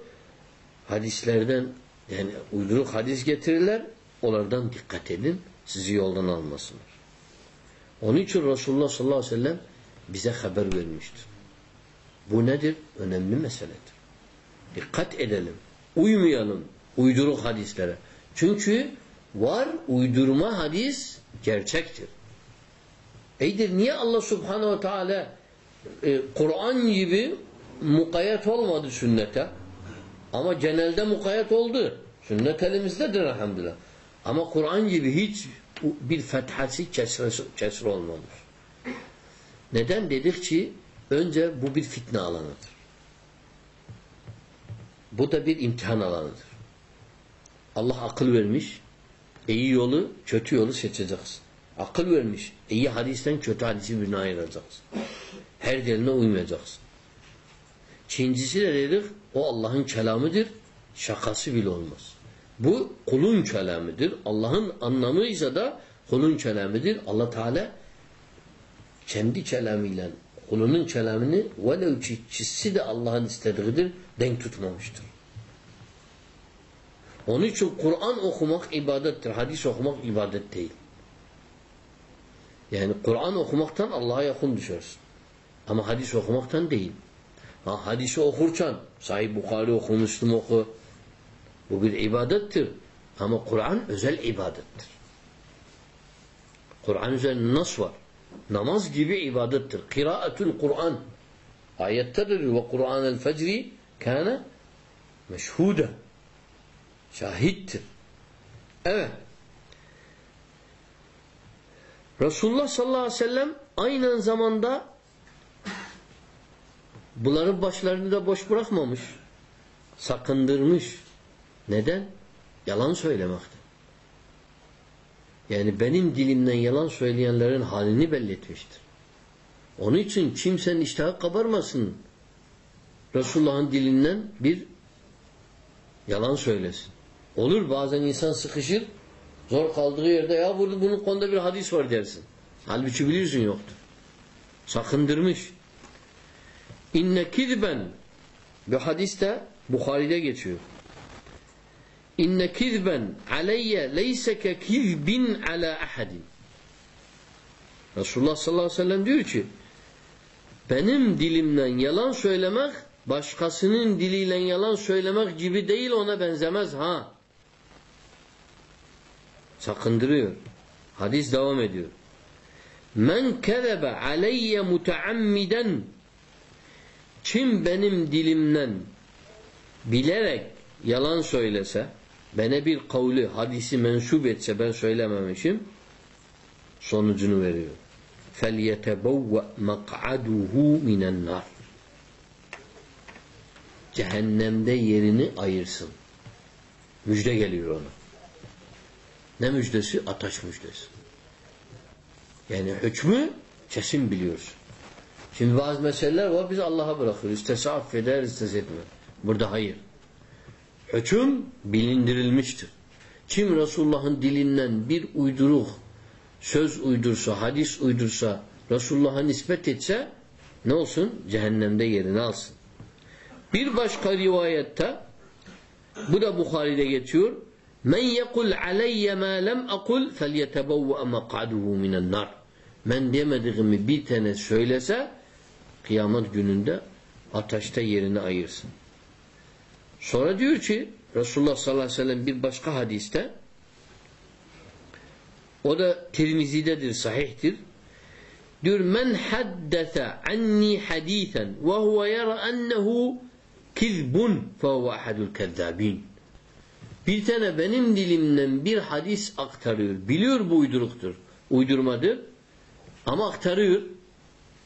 hadislerden yani uyduruk hadis getirirler. Onlardan dikkat edin. Sizi yoldan almasınlar. Onun için Resulullah sallallahu aleyhi ve sellem bize haber vermiştir. Bu nedir? Önemli meseledir. Dikkat edelim. Uymayalım uyduruk hadislere. Çünkü var uydurma hadis gerçektir. Eydir niye Allah subhanehu ve teala e, Kur'an gibi mukayyet olmadı sünnete? Ama genelde mukayyet oldu. Sünnet elimizdedir elhamdülillah. Ama Kur'an gibi hiç bir fethası kesri olmamış. Neden dedik ki önce bu bir fitne alanıdır. Bu da bir imtihan alanıdır. Allah akıl vermiş. İyi yolu, kötü yolu seçeceksin. Akıl vermiş. İyi hadisten kötü hadisi birine ayıracaksın. Her diline uymayacaksın. İkincisi de dedik o Allah'ın kelamıdır. Şakası bile olmaz. Bu kulun kelamıdır. Allah'ın anlamıysa da kulun kelamıdır. Allah Teala kendi kelamıyla kulunun kelamını velev ki çizsi de Allah'ın istediğidir denk tutmamıştır. Onun için Kur'an okumak ibadettir. Hadis okumak ibadet değil. Yani Kur'an okumaktan Allah'a yakın düşersin. Ama hadis okumaktan değil. Ha, hadisi okursan Sahih Bukhari oku, Müslüm oku. Bu bir ibadettir. Ama Kur'an özel ibadettir. Kur'an üzerinde nas var. Namaz gibi ibadettir. Kıraatul Kur'an. Ayettedir ve Kur'an el fecri kana meşhuda. Şahittir. Evet. Resulullah sallallahu aleyhi ve sellem aynı zamanda bunların başlarını da boş bırakmamış. Sakındırmış. Neden? Yalan söylemekten. Yani benim dilimden yalan söyleyenlerin halini belletmiştir. Onun için kimsenin iştahı kabarmasın. Resulullah'ın dilinden bir yalan söylesin. Olur bazen insan sıkışır, zor kaldığı yerde ya burada bunun konuda bir hadis var dersin. Halbuki biliyorsun yoktur. Sakındırmış. İnne kizben bu hadiste Bukhari'de geçiyor. İnne kizben aleyye leyse ke kizbin ala ahadin. Resulullah sallallahu aleyhi ve sellem diyor ki benim dilimden yalan söylemek başkasının diliyle yalan söylemek gibi değil ona benzemez ha. Sakındırıyor. Hadis devam ediyor. Men kezebe aleyye muteammiden kim benim dilimden bilerek yalan söylese bana bir kavli, hadisi mensup etse ben söylememişim sonucunu veriyor. فَلْيَتَبَوَّ مَقْعَدُهُ مِنَ النَّارِ Cehennemde yerini ayırsın. Müjde geliyor ona. Ne müjdesi? Ataş müjdesi. Yani hükmü kesin biliyorsun. Şimdi bazı meseleler var biz Allah'a bırakıyoruz. İstese affeder, istese etmez. Burada hayır. Hüküm bilindirilmiştir. Kim Resulullah'ın dilinden bir uyduruk söz uydursa, hadis uydursa, Resulullah'a nispet etse ne olsun? Cehennemde yerini alsın. Bir başka rivayette bu da Bukhari'de geçiyor. Men yekul aleyye ma lem akul felyetebevve mek'aduhu minen nar. Men demediğimi bir tane söylese kıyamet gününde ateşte yerini ayırsın. Sonra diyor ki Resulullah sallallahu aleyhi ve sellem bir başka hadiste o da Tirmizi'dedir, sahihtir. Diyor men haddese anni hadisen ve huve yara ennehu kizbun fehuve ahadul kezzabin. Bir tane benim dilimden bir hadis aktarıyor. Biliyor bu uyduruktur. Uydurmadır. Ama aktarıyor.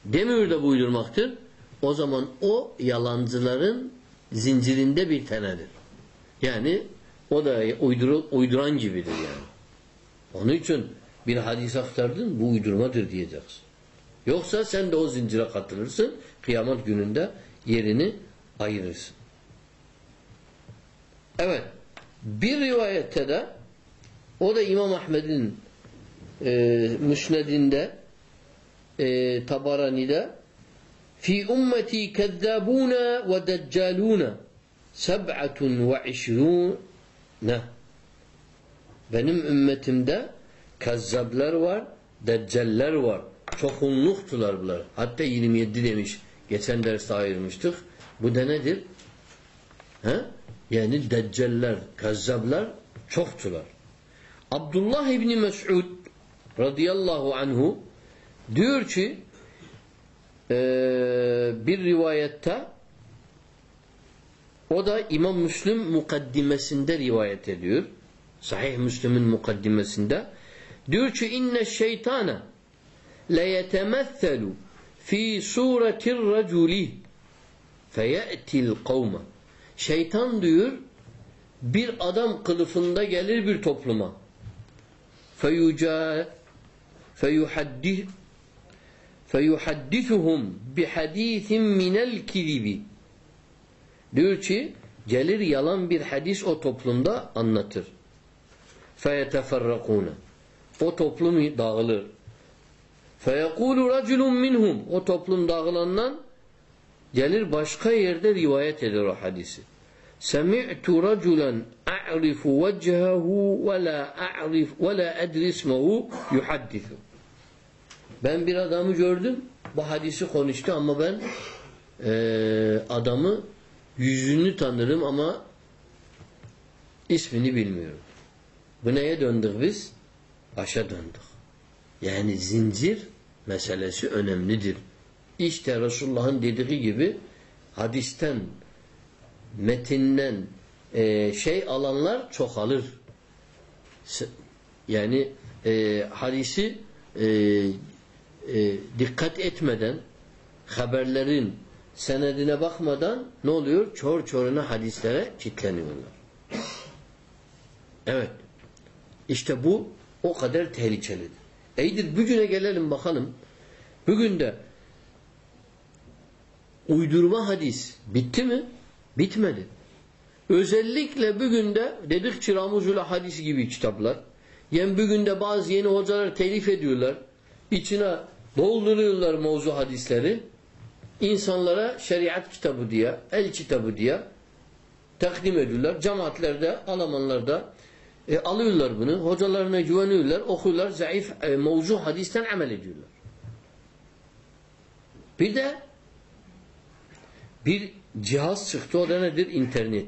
Demiyor da bu uydurmaktır. O zaman o yalancıların zincirinde bir tanedir. Yani o da uyduru, uyduran gibidir yani. Onun için bir hadis aktardın bu uydurmadır diyeceksin. Yoksa sen de o zincire katılırsın. Kıyamet gününde yerini ayırırsın. Evet. Bir rivayette de o da İmam Ahmed'in e, müsnedinde e, Tabarani'de kezzabuna ve deccaluna seb'atun ve işrûne benim ümmetimde kezzablar var, deccaller var. Çokunluktular bunlar. Hatta 27 demiş. Geçen derste ayırmıştık. Bu da nedir? He? Yani deccaller, kezzablar çoktular. Abdullah İbni Mes'ud radıyallahu anhu diyor ki e, bir rivayette o da İmam Müslim mukaddimesinde rivayet ediyor. Sahih Müslim'in mukaddimesinde. Diyor ki inne şeytana leyetemethelu fi suretir raculi feye'til kavme. Şeytan diyor bir adam kılıfında gelir bir topluma. Feyuca feyuhaddih feyuhaddisuhum bihadisin minel kizibi diyor ki gelir yalan bir hadis o toplumda anlatır. feyeteferrakune o toplum dağılır. feyekulu raculun minhum o toplum dağılandan gelir başka yerde rivayet eder o hadisi. Semi'tu raculen a'rifu vecehehu ve la a'rif ve la edri ismehu yuhaddisu. Ben bir adamı gördüm. Bu hadisi konuştu ama ben eee, adamı yüzünü tanırım ama ismini bilmiyorum. Bu neye döndük biz? Başa döndük. Yani zincir meselesi önemlidir. İşte Resulullah'ın dediği gibi hadisten, metinden e, şey alanlar çoğalır. Yani e, hadisi e, e, dikkat etmeden haberlerin senedine bakmadan ne oluyor? Çor çoruna hadislere kitleniyorlar. Evet. İşte bu o kadar tehlikelidir. İyidir bugüne gelelim bakalım. Bugün de uydurma hadis bitti mi? Bitmedi. Özellikle bugün de dedik ki Ramuzul hadis gibi kitaplar. Yani bugün de bazı yeni hocalar telif ediyorlar. İçine dolduruyorlar mevzu hadisleri. İnsanlara şeriat kitabı diye, el kitabı diye takdim ediyorlar. Cemaatlerde, Almanlarda e, alıyorlar bunu. Hocalarına güveniyorlar, okuyorlar. Zayıf e, mevzu hadisten amel ediyorlar. Bir de bir cihaz çıktı. O da nedir? İnternet.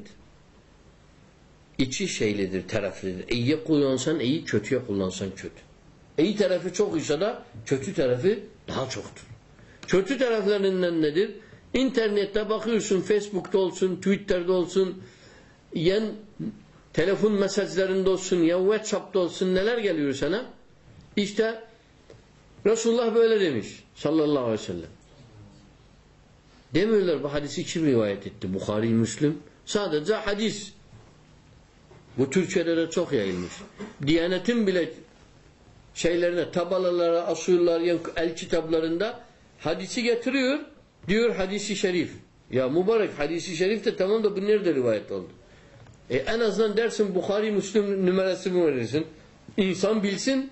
İçi şeylidir, taraflıdır. İyiye kullansan iyi, kötüye kullansan kötü. İyi tarafı çok ise da kötü tarafı daha çoktur. Kötü taraflarından nedir? İnternette bakıyorsun, Facebook'ta olsun, Twitter'da olsun, yen telefon mesajlarında olsun, ya WhatsApp'ta olsun neler geliyor sana? İşte Resulullah böyle demiş sallallahu aleyhi ve sellem. Demiyorlar bu hadisi kim rivayet etti? Bukhari, Müslüm. Sadece hadis. Bu Türkçe'de de çok yayılmış. Diyanetin bile şeylerine, tabelalara asıyorlar, el kitaplarında hadisi getiriyor. Diyor hadisi şerif. Ya mübarek hadisi şerif de tamam da bu nerede rivayet oldu? E en azından dersin Bukhari, Müslüm numarasını verirsin. İnsan bilsin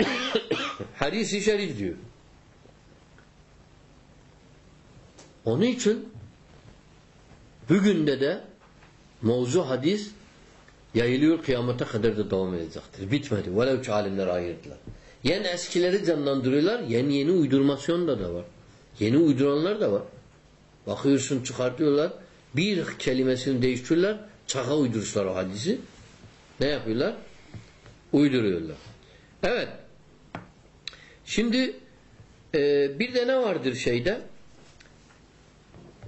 hadisi şerif diyor. Onun için bugün de de mevzu hadis yayılıyor kıyamete kadar da devam edecektir. Bitmedi. Velev ki alimler ayırdılar. Yeni eskileri canlandırıyorlar. Yeni yeni uydurmasyon da da var. Yeni uyduranlar da var. Bakıyorsun çıkartıyorlar. Bir kelimesini değiştiriyorlar. Çaka uyduruşlar o hadisi. Ne yapıyorlar? Uyduruyorlar. Evet. Şimdi e, bir de ne vardır şeyde?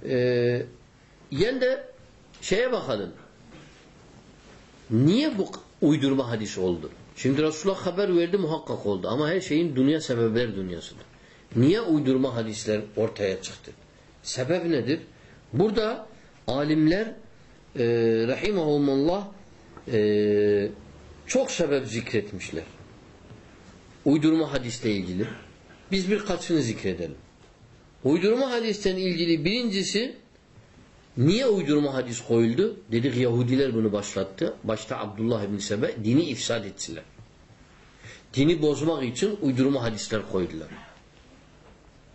Ee, yen de şeye bakalım. Niye bu uydurma hadis oldu? Şimdi Resulullah haber verdi muhakkak oldu. Ama her şeyin dünya sebepler dünyasıdır. Niye uydurma hadisler ortaya çıktı? Sebep nedir? Burada alimler e, rahimahumullah e, çok sebep zikretmişler. Uydurma hadisle ilgili. Biz birkaçını zikredelim. Uydurma hadisten ilgili birincisi niye uydurma hadis koyuldu? Dedik Yahudiler bunu başlattı. Başta Abdullah ibn Sebe dini ifsad ettiler. Dini bozmak için uydurma hadisler koydular.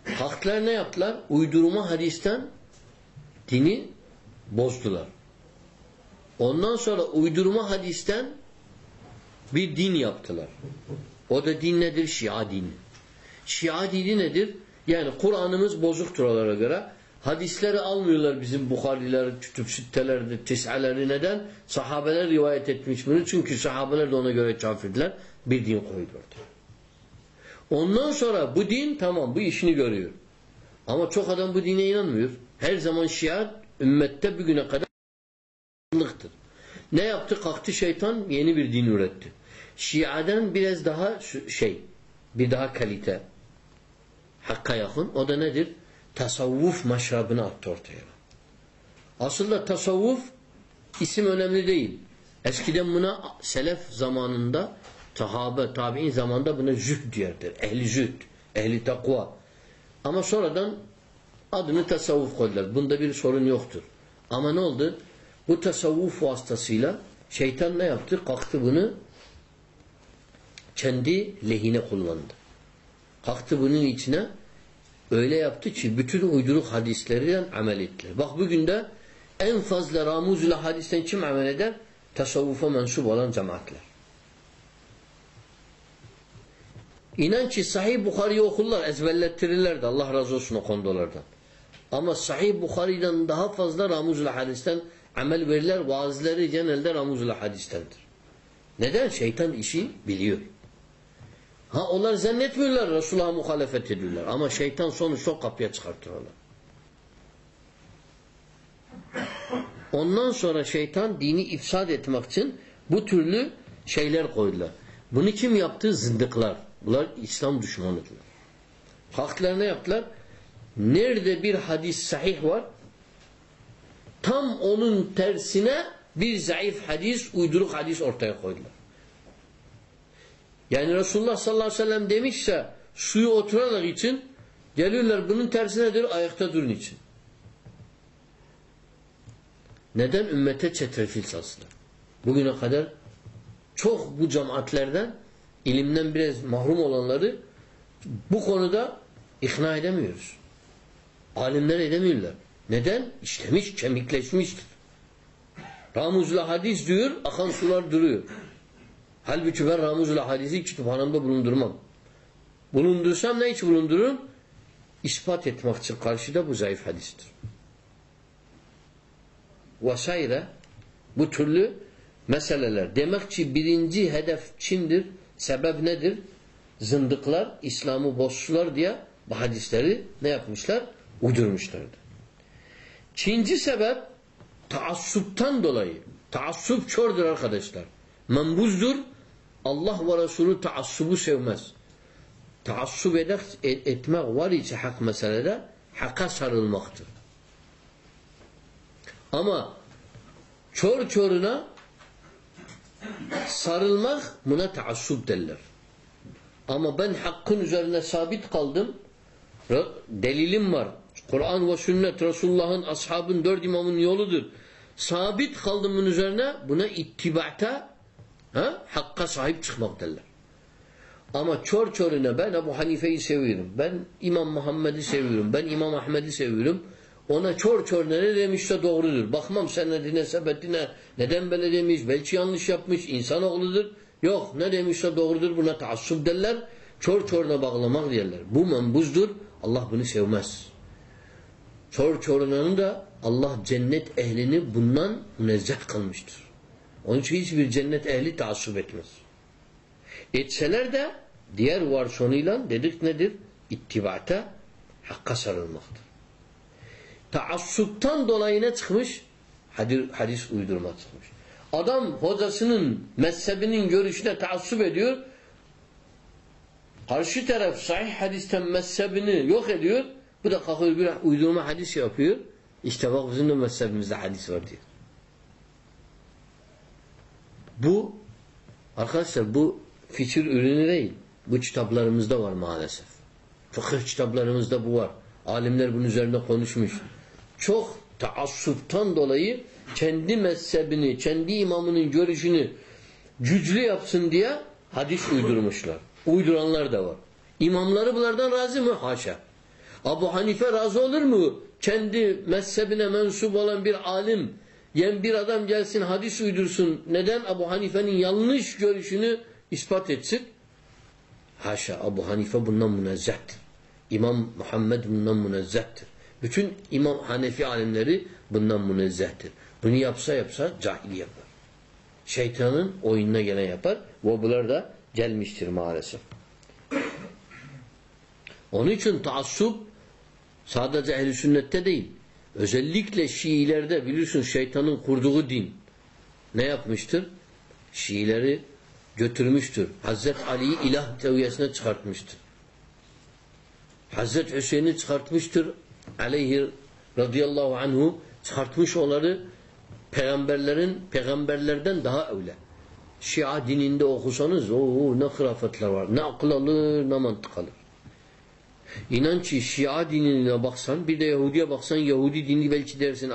Halklar ne yaptılar? Uydurma hadisten dini bozdular. Ondan sonra uydurma hadisten bir din yaptılar. O da din nedir? Şia dini. Şia dini nedir? Yani Kur'an'ımız bozuktur onlara göre. Hadisleri almıyorlar bizim Bukhariler, kütüb sittelerde, tis'aleri neden? Sahabeler rivayet etmiş bunu. Çünkü sahabeler de ona göre kafirdiler. Bir din koydular. Ondan sonra bu din tamam bu işini görüyor. Ama çok adam bu dine inanmıyor. Her zaman Şia ümmette bugüne kadar. Ne yaptı? Kalktı şeytan yeni bir din üretti. Şia'dan biraz daha şey, bir daha kalite, hakka yakın. O da nedir? Tasavvuf maşrabını attı ortaya. Aslında tasavvuf isim önemli değil. Eskiden buna selef zamanında sahabe, tabi'in zamanında buna zühd diyerdir. Ehli zühd, ehli takva. Ama sonradan adını tasavvuf koydular. Bunda bir sorun yoktur. Ama ne oldu? Bu tasavvuf vasıtasıyla şeytan ne yaptı? Kalktı bunu kendi lehine kullandı. Kalktı bunun içine öyle yaptı ki bütün uyduruk hadislerden amel ettiler. Bak bugün de en fazla ramuzla hadisten kim amel eder? Tasavvufa mensup olan cemaatler. İnan ki Sahih Bukhari'yi okurlar, ezberlettirirler de Allah razı olsun o konulardan. Ama Sahih Bukhari'den daha fazla Ramuzul Hadis'ten amel verirler. Vaazları genelde Ramuzul Hadis'tendir. Neden? Şeytan işi biliyor. Ha onlar zannetmiyorlar Resulullah'a muhalefet ediyorlar. Ama şeytan sonuçta o kapıya çıkartır onu. Ondan sonra şeytan dini ifsad etmek için bu türlü şeyler koydular. Bunu kim yaptı? Zındıklar. Bunlar İslam düşmanıdırlar. Halklar ne yaptılar? Nerede bir hadis sahih var tam onun tersine bir zayıf hadis, uyduruk hadis ortaya koydular. Yani Resulullah sallallahu aleyhi ve sellem demişse suyu oturarak için geliyorlar bunun tersinedir ayakta durun için. Neden? Ümmete çetrefil salsınlar. Bugüne kadar çok bu cemaatlerden ilimden biraz mahrum olanları bu konuda ikna edemiyoruz. Alimler edemiyorlar. Neden? İşlemiş, kemikleşmiştir. Ramuzul hadis diyor, akan sular duruyor. Halbuki ben Ramuzul hadisi kütüphanemde bulundurmam. Bulundursam ne için bulundururum? İspat etmek için karşıda bu zayıf hadistir. Vesaire bu türlü meseleler. Demek ki birinci hedef kimdir? Sebep nedir? Zındıklar, İslam'ı bozsular diye bu hadisleri ne yapmışlar? Uydurmuşlardı. İkinci sebep taassuptan dolayı. Taassup kördür arkadaşlar. Membuzdur. Allah ve Resulü taassubu sevmez. Taassup eder, etmek var ise hak meselede haka sarılmaktır. Ama çor çoruna sarılmak buna taassup derler. Ama ben hakkın üzerine sabit kaldım. Delilim var. Kur'an ve sünnet Resulullah'ın, ashabın, dört imamın yoludur. Sabit kaldım bunun üzerine buna ittibata ha, hakka sahip çıkmak derler. Ama çor çoruna ben Ebu Hanife'yi seviyorum. Ben İmam Muhammed'i seviyorum. Ben İmam Ahmed'i seviyorum. Ona çor çor ne demişse doğrudur. Bakmam senedine, sebetine neden böyle demiş, belki yanlış yapmış, insanoğludur. Yok ne demişse doğrudur buna taassup derler. Çor çoruna bağlamak derler. Bu membuzdur. Allah bunu sevmez. Çor çorunanın da Allah cennet ehlini bundan münezzeh kılmıştır. Onun için hiçbir cennet ehli taassup etmez. Etseler de diğer varsonuyla dedik nedir? İttibata hakka sarılmaktır. Taassuptan dolayı ne çıkmış? Hadis uydurma çıkmış. Adam hocasının mezhebinin görüşüne taassup ediyor. Karşı taraf sahih hadisten mezhebini yok ediyor. Bu da kalkıyor bir uydurma hadis yapıyor. İşte bak bizim de mezhebimizde hadis var diyor. Bu arkadaşlar bu fikir ürünü değil. Bu kitaplarımızda var maalesef. Fıkıh kitaplarımızda bu var. Alimler bunun üzerine konuşmuş. Çok taassuptan dolayı kendi mezhebini, kendi imamının görüşünü güçlü yapsın diye hadis uydurmuşlar. Uyduranlar da var. İmamları bunlardan razı mı? Haşa. Abu Hanife razı olur mu? Kendi mezhebine mensup olan bir alim, yani bir adam gelsin hadis uydursun. Neden? Abu Hanife'nin yanlış görüşünü ispat etsin. Haşa. Abu Hanife bundan münezzehtir. İmam Muhammed bundan münezzehtir. Bütün İmam Hanefi alimleri bundan münezzehtir. Bunu yapsa yapsa cahil yapar. Şeytanın oyununa gelen yapar. Ve bunlar da gelmiştir maalesef. Onun için taassup sadece ehl sünnette değil. Özellikle Şiilerde biliyorsun şeytanın kurduğu din ne yapmıştır? Şiileri götürmüştür. Hazret Ali'yi ilah teviyesine çıkartmıştır. Hazret Hüseyin'i çıkartmıştır. Aleyhi radıyallahu anhu çıkartmış onları peygamberlerin peygamberlerden daha öyle. Şia dininde okusanız o ne hırafetler var. Ne akıl alır ne mantık alır. İnan ki Şia dinine baksan bir de Yahudi'ye baksan Yahudi dini belki dersin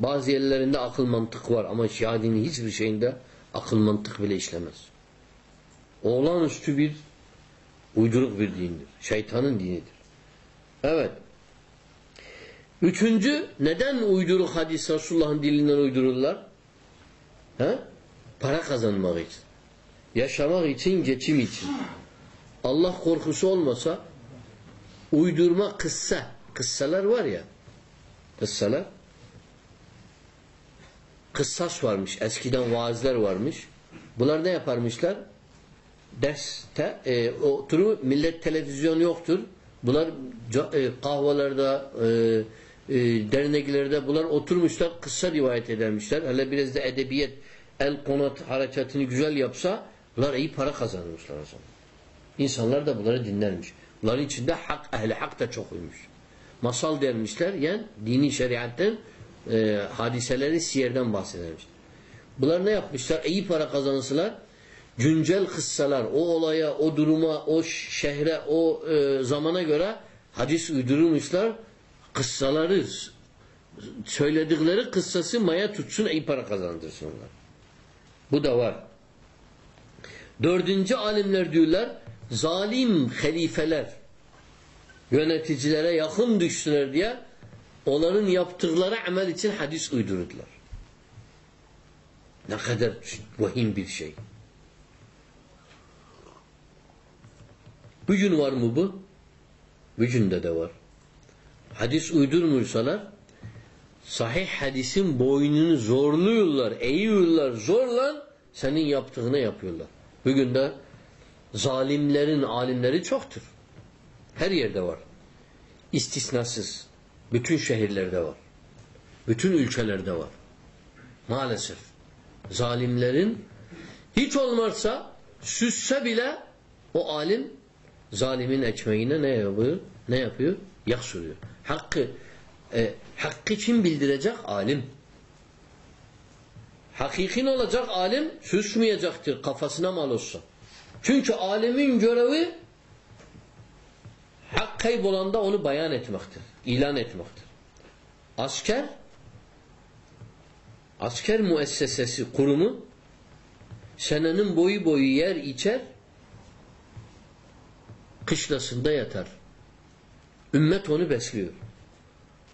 bazı yerlerinde akıl mantık var ama Şia dini hiçbir şeyinde akıl mantık bile işlemez. Olağanüstü bir uyduruk bir dindir. Şeytanın dinidir. Evet. Üçüncü, neden uyduruk hadis Resulullah'ın dilinden uydururlar? He? Para kazanmak için. Yaşamak için, geçim için. Allah korkusu olmasa uydurma kıssa, kıssalar var ya kıssalar kıssas varmış. Eskiden vaazlar varmış. Bunlar ne yaparmışlar? Derste e, oturup millet televizyon yoktur. Bunlar e, kahvelerde e, e, derneklerde bunlar oturmuşlar kıssa rivayet edermişler. Hele biraz da edebiyet el konat harekatını güzel yapsa bunlar iyi para kazanmışlar o zaman. İnsanlar da bunları dinlermiş. Bunların içinde hak, ehli hak da çok uymuş. Masal dermişler yani dini şeriatten e, hadiseleri siyerden bahsedermiş. Bunlar ne yapmışlar? İyi para kazansalar güncel kıssalar o olaya, o duruma, o şehre, o e, zamana göre hadis uydurmuşlar. Kıssaları söyledikleri kıssası maya tutsun, iyi para kazandırsınlar. Bu da var. Dördüncü alimler diyorlar zalim halifeler yöneticilere yakın düştüler diye onların yaptıkları amel için hadis uydurdular. Ne kadar vahim bir şey. Bugün var mı bu? Bugün de de var. Hadis uydurmursalar sahih hadisin boynunu zorluyorlar, eğiyorlar, zorla senin yaptığını yapıyorlar. Bugün de zalimlerin alimleri çoktur. Her yerde var. İstisnasız. Bütün şehirlerde var. Bütün ülkelerde var. Maalesef. Zalimlerin hiç olmazsa süsse bile o alim zalimin ekmeğine ne yapıyor? Ne yapıyor? Yak sürüyor. Hakkı e, hakkı kim bildirecek? Alim. Hakikin olacak alim susmayacaktır kafasına mal olsa. Çünkü alimin görevi hak kaybolanda onu bayan etmektir. ilan etmektir. Asker asker müessesesi kurumu senenin boyu boyu yer içer kışlasında yatar. Ümmet onu besliyor.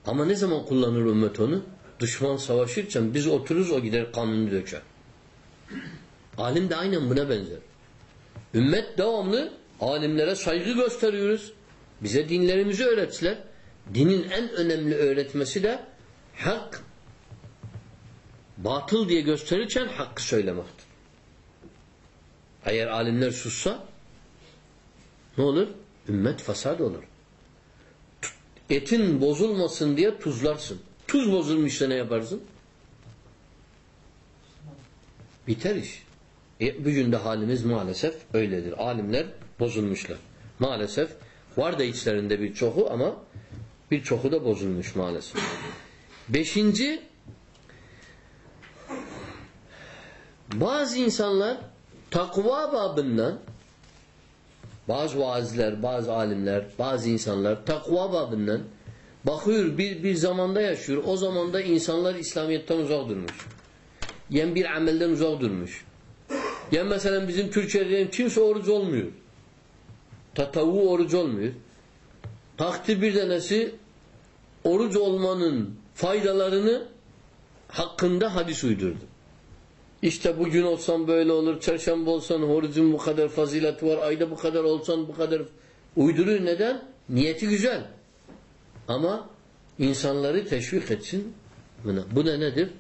Ama ne zaman kullanır ümmet onu? Düşman savaşırken biz otururuz o gider kanını döker. Alim de aynen buna benzer. Ümmet devamlı alimlere saygı gösteriyoruz. Bize dinlerimizi öğrettiler. Dinin en önemli öğretmesi de hak batıl diye gösterirken hakkı söylemektir. Eğer alimler sussa ne olur? Ümmet fasad olur. Etin bozulmasın diye tuzlarsın. Tuz bozulmuşsa ne yaparsın? Biter iş. E, bugün de halimiz maalesef öyledir. Alimler bozulmuşlar. Maalesef var da içlerinde birçoku ama birçoku da bozulmuş maalesef. Beşinci bazı insanlar takva babından bazı vaazler, bazı alimler, bazı insanlar takva babından bakıyor bir, bir zamanda yaşıyor. O zamanda insanlar İslamiyet'ten uzak durmuş. Yani bir amelden uzak durmuş. Yani mesela bizim Türkiye'de kimse oruç olmuyor. Tatavu oruç olmuyor. Taktı bir tanesi oruç olmanın faydalarını hakkında hadis uydurdu. İşte bugün olsan böyle olur, çarşamba olsan orucun bu kadar fazileti var, ayda bu kadar olsan bu kadar uyduruyor. Neden? Niyeti güzel. Ama insanları teşvik etsin. Buna. Bu da nedir?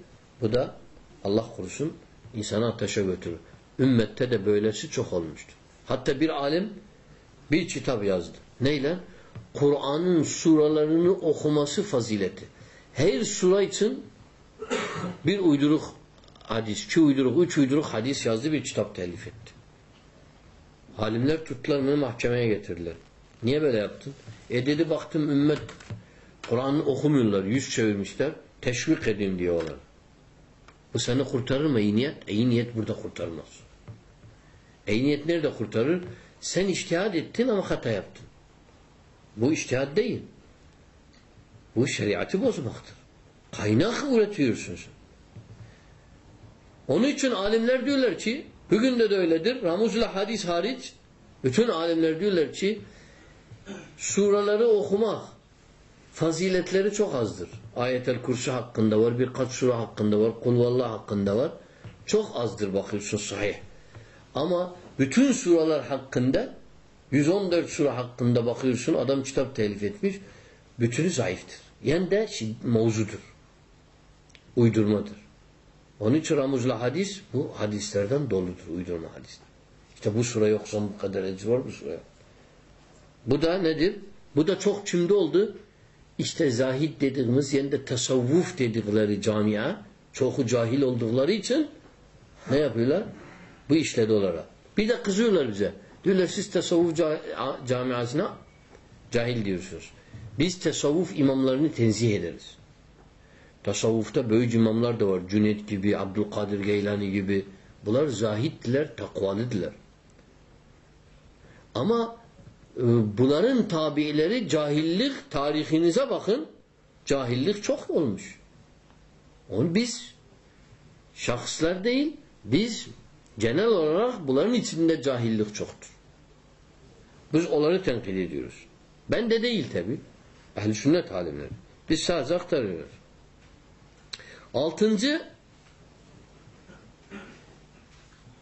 Bu da Allah korusun insanı ateşe götürür. Ümmette de böylesi çok olmuştu. Hatta bir alim bir kitap yazdı. Neyle? Kur'an'ın suralarını okuması fazileti. Her sura için bir uyduruk hadis, iki uyduruk, üç uyduruk hadis yazdı bir kitap telif etti. Alimler tuttular bunu mahkemeye getirdiler. Niye böyle yaptın? E dedi baktım ümmet Kur'an'ı okumuyorlar, yüz çevirmişler. Teşvik edeyim diyorlar. Bu seni kurtarır mı iyi niyet? İyi niyet burada kurtarmaz. İyi niyet nerede kurtarır? Sen iştihad ettin ama hata yaptın. Bu iştihad değil. Bu şeriatı bozmaktır. Kaynak üretiyorsun sen. Onun için alimler diyorlar ki bugün de, de öyledir. Ramuzla hadis hariç bütün alimler diyorlar ki suraları okumak faziletleri çok azdır. Ayetel Kursu hakkında var, birkaç sure hakkında var, Kulvallah hakkında var. Çok azdır bakıyorsun sahih. Ama bütün suralar hakkında 114 sure hakkında bakıyorsun adam kitap telif etmiş. Bütünü zayıftır. Yani de mevzudur. Uydurmadır. Onun için ramuzla hadis bu hadislerden doludur. Uydurma hadis. İşte bu sure yoksa bu kadar ecri var bu yok. Bu da nedir? Bu da çok kimde oldu? İşte zahid dediğimiz yani de tasavvuf dedikleri camia çoku cahil oldukları için ne yapıyorlar? Bu işle dolara. Bir de kızıyorlar bize. Diyorlar siz tasavvuf ca- camiasına cahil diyorsunuz. Biz tasavvuf imamlarını tenzih ederiz. Tasavvufta büyük imamlar da var. Cüneyt gibi, Abdülkadir Geylani gibi. Bunlar zahittiler, takvalıdılar. Ama e, bunların tabiileri cahillik tarihinize bakın. Cahillik çok olmuş. Onu biz şahıslar değil, biz genel olarak bunların içinde cahillik çoktur. Biz onları tenkit ediyoruz. Ben de değil tabi. Ehl-i sünnet alimleri. Biz sadece aktarıyoruz. Altıncı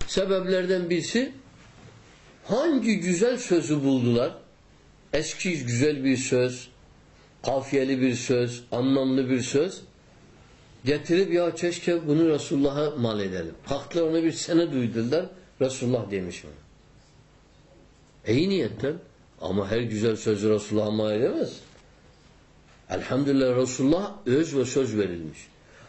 sebeplerden birisi hangi güzel sözü buldular? Eski güzel bir söz, kafiyeli bir söz, anlamlı bir söz. Getirip ya keşke bunu Resulullah'a mal edelim. Kalktılar ona bir sene duydular. Resulullah demiş onu. İyi niyetten ama her güzel sözü Resulullah'a mal edemez. Elhamdülillah Resulullah öz ve söz verilmiş.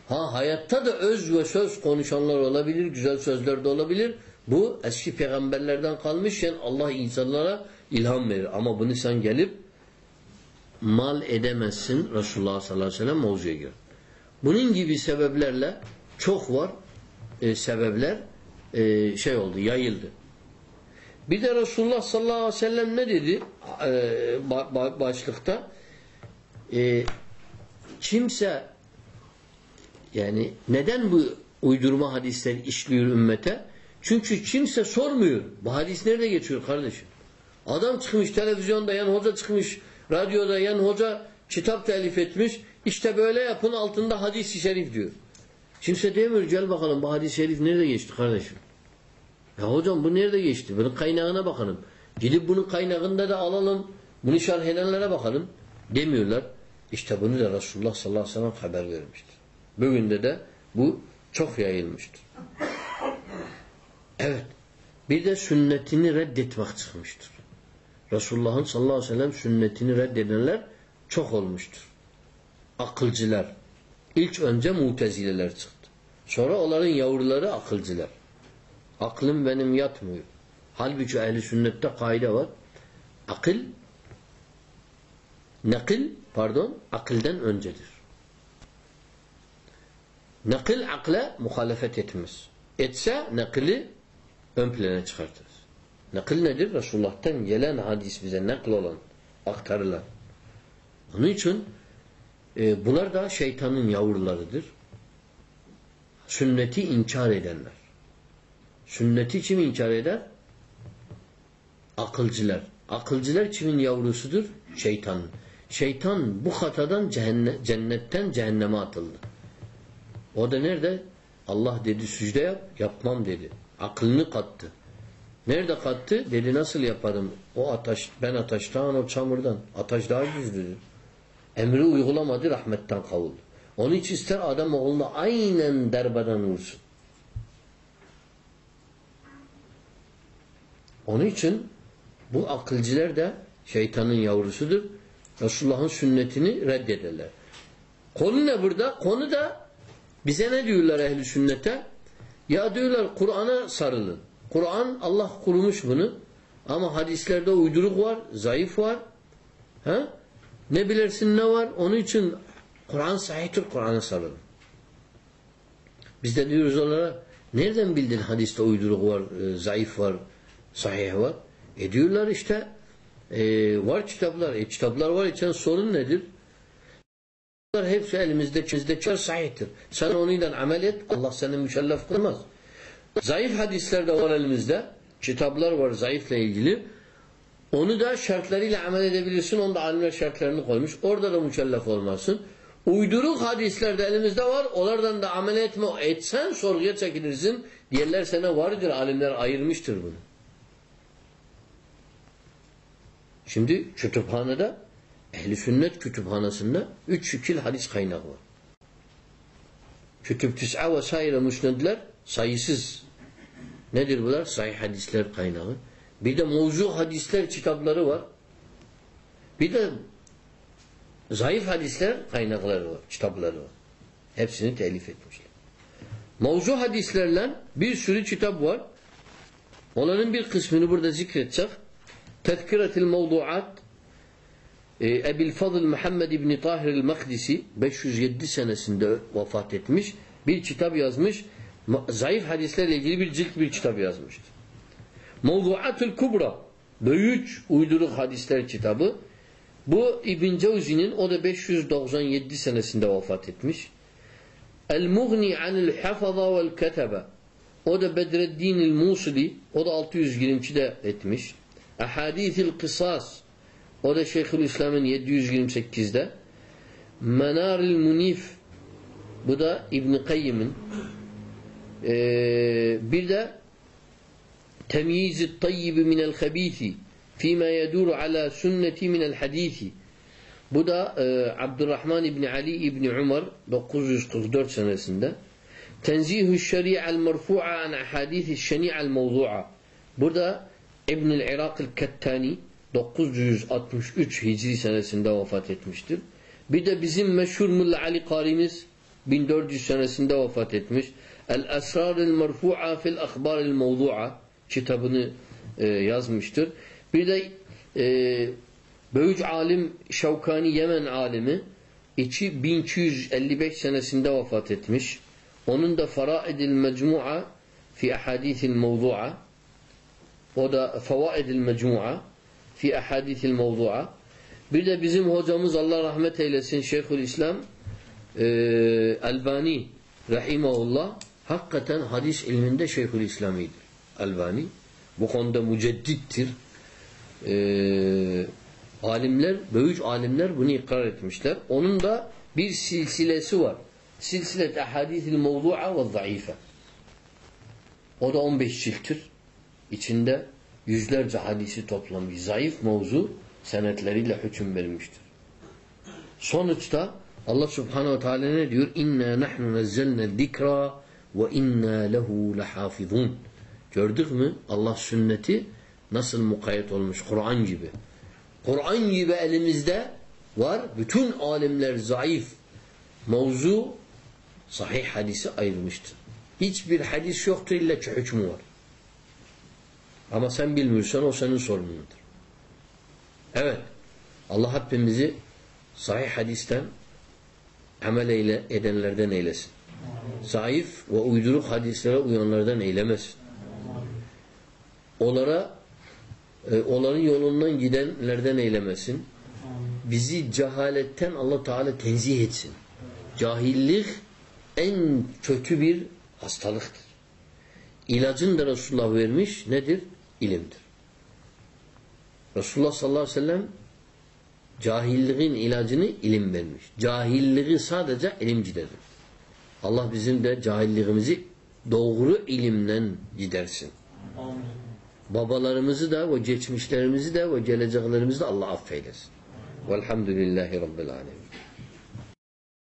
Ha hayatta da öz ve söz konuşanlar olabilir, güzel sözler de olabilir. Bu eski peygamberlerden kalmışken Allah insanlara ilham verir. Ama bunu sen gelip mal edemezsin Resulullah sallallahu aleyhi ve sellem mevzuya göre. Bunun gibi sebeplerle çok var e, sebepler e, şey oldu, yayıldı. Bir de Resulullah sallallahu aleyhi ve sellem ne dedi e, ba, ba, başlıkta? E, kimse yani neden bu uydurma hadisler işliyor ümmete? Çünkü kimse sormuyor. Bu hadis nerede geçiyor kardeşim? Adam çıkmış televizyonda yan hoca çıkmış, radyoda yan hoca kitap telif etmiş. İşte böyle yapın altında hadis-i şerif diyor. Kimse demiyor gel bakalım bu hadis-i şerif nerede geçti kardeşim? Ya hocam bu nerede geçti? Bunun kaynağına bakalım. Gidip bunun kaynağında da alalım. Bunu şerh edenlere bakalım. Demiyorlar. İşte bunu da Resulullah sallallahu aleyhi ve sellem haber vermiştir. Bugün de de bu çok yayılmıştır. Evet. Bir de sünnetini reddetmek çıkmıştır. Resulullah'ın sallallahu aleyhi ve sellem sünnetini reddedenler çok olmuştur. Akılcılar. İlk önce mutezileler çıktı. Sonra onların yavruları akılcılar. Aklım benim yatmıyor. Halbuki ehli sünnette kaide var. Akıl nakil pardon akıldan öncedir. Nakil akla muhalefet etmez. Etse nakili ön plana çıkartır. Nakil nedir? Resulullah'tan gelen hadis bize nakil olan, aktarılan. Onun için e, bunlar da şeytanın yavrularıdır. Sünneti inkar edenler. Sünneti kim inkar eder? Akılcılar. Akılcılar kimin yavrusudur? Şeytanın. Şeytan bu hatadan cennetten cehenneme atıldı. O da nerede? Allah dedi sücde yap, yapmam dedi. Aklını kattı. Nerede kattı? Dedi nasıl yaparım? O ataş, ben ataştan, o çamurdan. Ataş daha güçlüdür. Emri uygulamadı, rahmetten kavuldu. Onun için ister adam oğluna aynen derbeden vursun. Onun için bu akılcılar da şeytanın yavrusudur. Resulullah'ın sünnetini reddederler. Konu ne burada? Konu da bize ne diyorlar ehli sünnete? Ya diyorlar Kur'an'a sarılın. Kur'an Allah kurmuş bunu. Ama hadislerde uyduruk var, zayıf var. Ha? Ne bilirsin ne var? Onun için Kur'an sahihtir, Kur'an'a sarılın. Biz de diyoruz onlara nereden bildin hadiste uyduruk var, e, zayıf var, sahih var? E diyorlar işte e, var kitaplar. E kitaplar var için sorun nedir? Hepsi elimizde, elimizde sahihtir. Sen onunla amel et, Allah seni müşellef kılmaz. Zayıf hadisler de var elimizde. Kitaplar var zayıfla ilgili. Onu da şartlarıyla amel edebilirsin. Onda alimler şartlarını koymuş. Orada da mükellef olmasın. Uyduruk hadisler de elimizde var. Onlardan da amel etme. Etsen sorguya çekilirsin. Diğerler sana vardır. Alimler ayırmıştır bunu. Şimdi kütüphanede ehli sünnet kütüphanesinde üç şekil hadis kaynağı var. Kütüb tüs'a vesaire müsnedler sayısız. Nedir bunlar? Sahih hadisler kaynağı. Bir de mevzu hadisler kitapları var. Bir de zayıf hadisler kaynakları var, kitapları var. Hepsini telif etmişler. Mevzu hadislerle bir sürü kitap var. Onların bir kısmını burada zikredecek. Tezkiretil mevduat e, Ebil Fadıl Muhammed İbni Tahir el-Makdisi 507 senesinde vefat etmiş. Bir kitap yazmış. Zayıf hadislerle ilgili bir cilt bir kitap yazmıştır. Mevduatul Kubra Büyük uyduruk hadisler kitabı. Bu İbn Cevzi'nin o da 597 senesinde vefat etmiş. El-Mughni anil hafaza vel ketebe o da Bedreddin el-Musili o da 622'de etmiş. Ahadithil Kısas o da Şeyhülislam'ın 728'de. Menaril Munif bu da İbn Kayyim'in ee, bir de Temyiz-i Tayyib minel Habisi fîmâ yedûru alâ sünneti minel hadisi bu da e, Abdurrahman İbni Ali İbni Umar 944 senesinde Tenzihü şeri'al merfu'a an ahadisi şeni'al mevzu'a burada İbnül Irak'ıl Kettani 963 Hicri senesinde vefat etmiştir. Bir de bizim meşhur Mulla Ali Karimiz 1400 senesinde vefat etmiş. El Esrarül Merfu'a fil Akhbaril Mevzu'a kitabını e, yazmıştır. Bir de e, Böyüc alim Şevkani Yemen alimi içi 1255 senesinde vefat etmiş. Onun da Faraidil Mecmu'a fi Ahadithil Mevzu'a o da Fevaidil Mecmu'a fi Ahadithil Mevzu'a bir de bizim hocamız Allah rahmet eylesin Şeyhül İslam e, Albani Rahimahullah hakikaten hadis ilminde Şeyhül İslami'dir. Albani bu konuda müceddittir. Eee alimler, büyük alimler bunu ikrar etmişler. Onun da bir silsilesi var. Silsilet ahadithil mevdu'a ve zayıfe. O da 15 cilttir. İçinde yüzlerce hadisi toplamış. Zayıf mevzu senetleriyle hüküm vermiştir. Sonuçta Allah Subhanahu ve Teala ne diyor? İnna nahnu nazzalna zikra ve inna lehu lahafizun. Gördük mü? Allah sünneti nasıl mukayyet olmuş? Kur'an gibi. Kur'an gibi elimizde var. Bütün alimler zayıf mevzu sahih hadisi ayırmıştır. Hiçbir hadis yoktur illa ki hükmü var. Ama sen bilmiyorsan o senin sorunundur. Evet. Allah hepimizi sahih hadisten amel edenlerden eylesin. Zayıf ve uyduruk hadislere uyanlardan eylemesin. Onlara e, onların yolundan gidenlerden eylemesin. Bizi cehaletten Allah Teala tenzih etsin. Cahillik en kötü bir hastalıktır. İlacın da Resulullah vermiş nedir? İlimdir. Resulullah sallallahu aleyhi ve sellem cahilliğin ilacını ilim vermiş. Cahilliği sadece ilim giderir. Allah bizim de cahilliğimizi doğru ilimden gidersin. Amin. Babalarımızı da ve geçmişlerimizi de ve geleceklerimizi de Allah affeylesin. Velhamdülillahi Rabbil Alemin.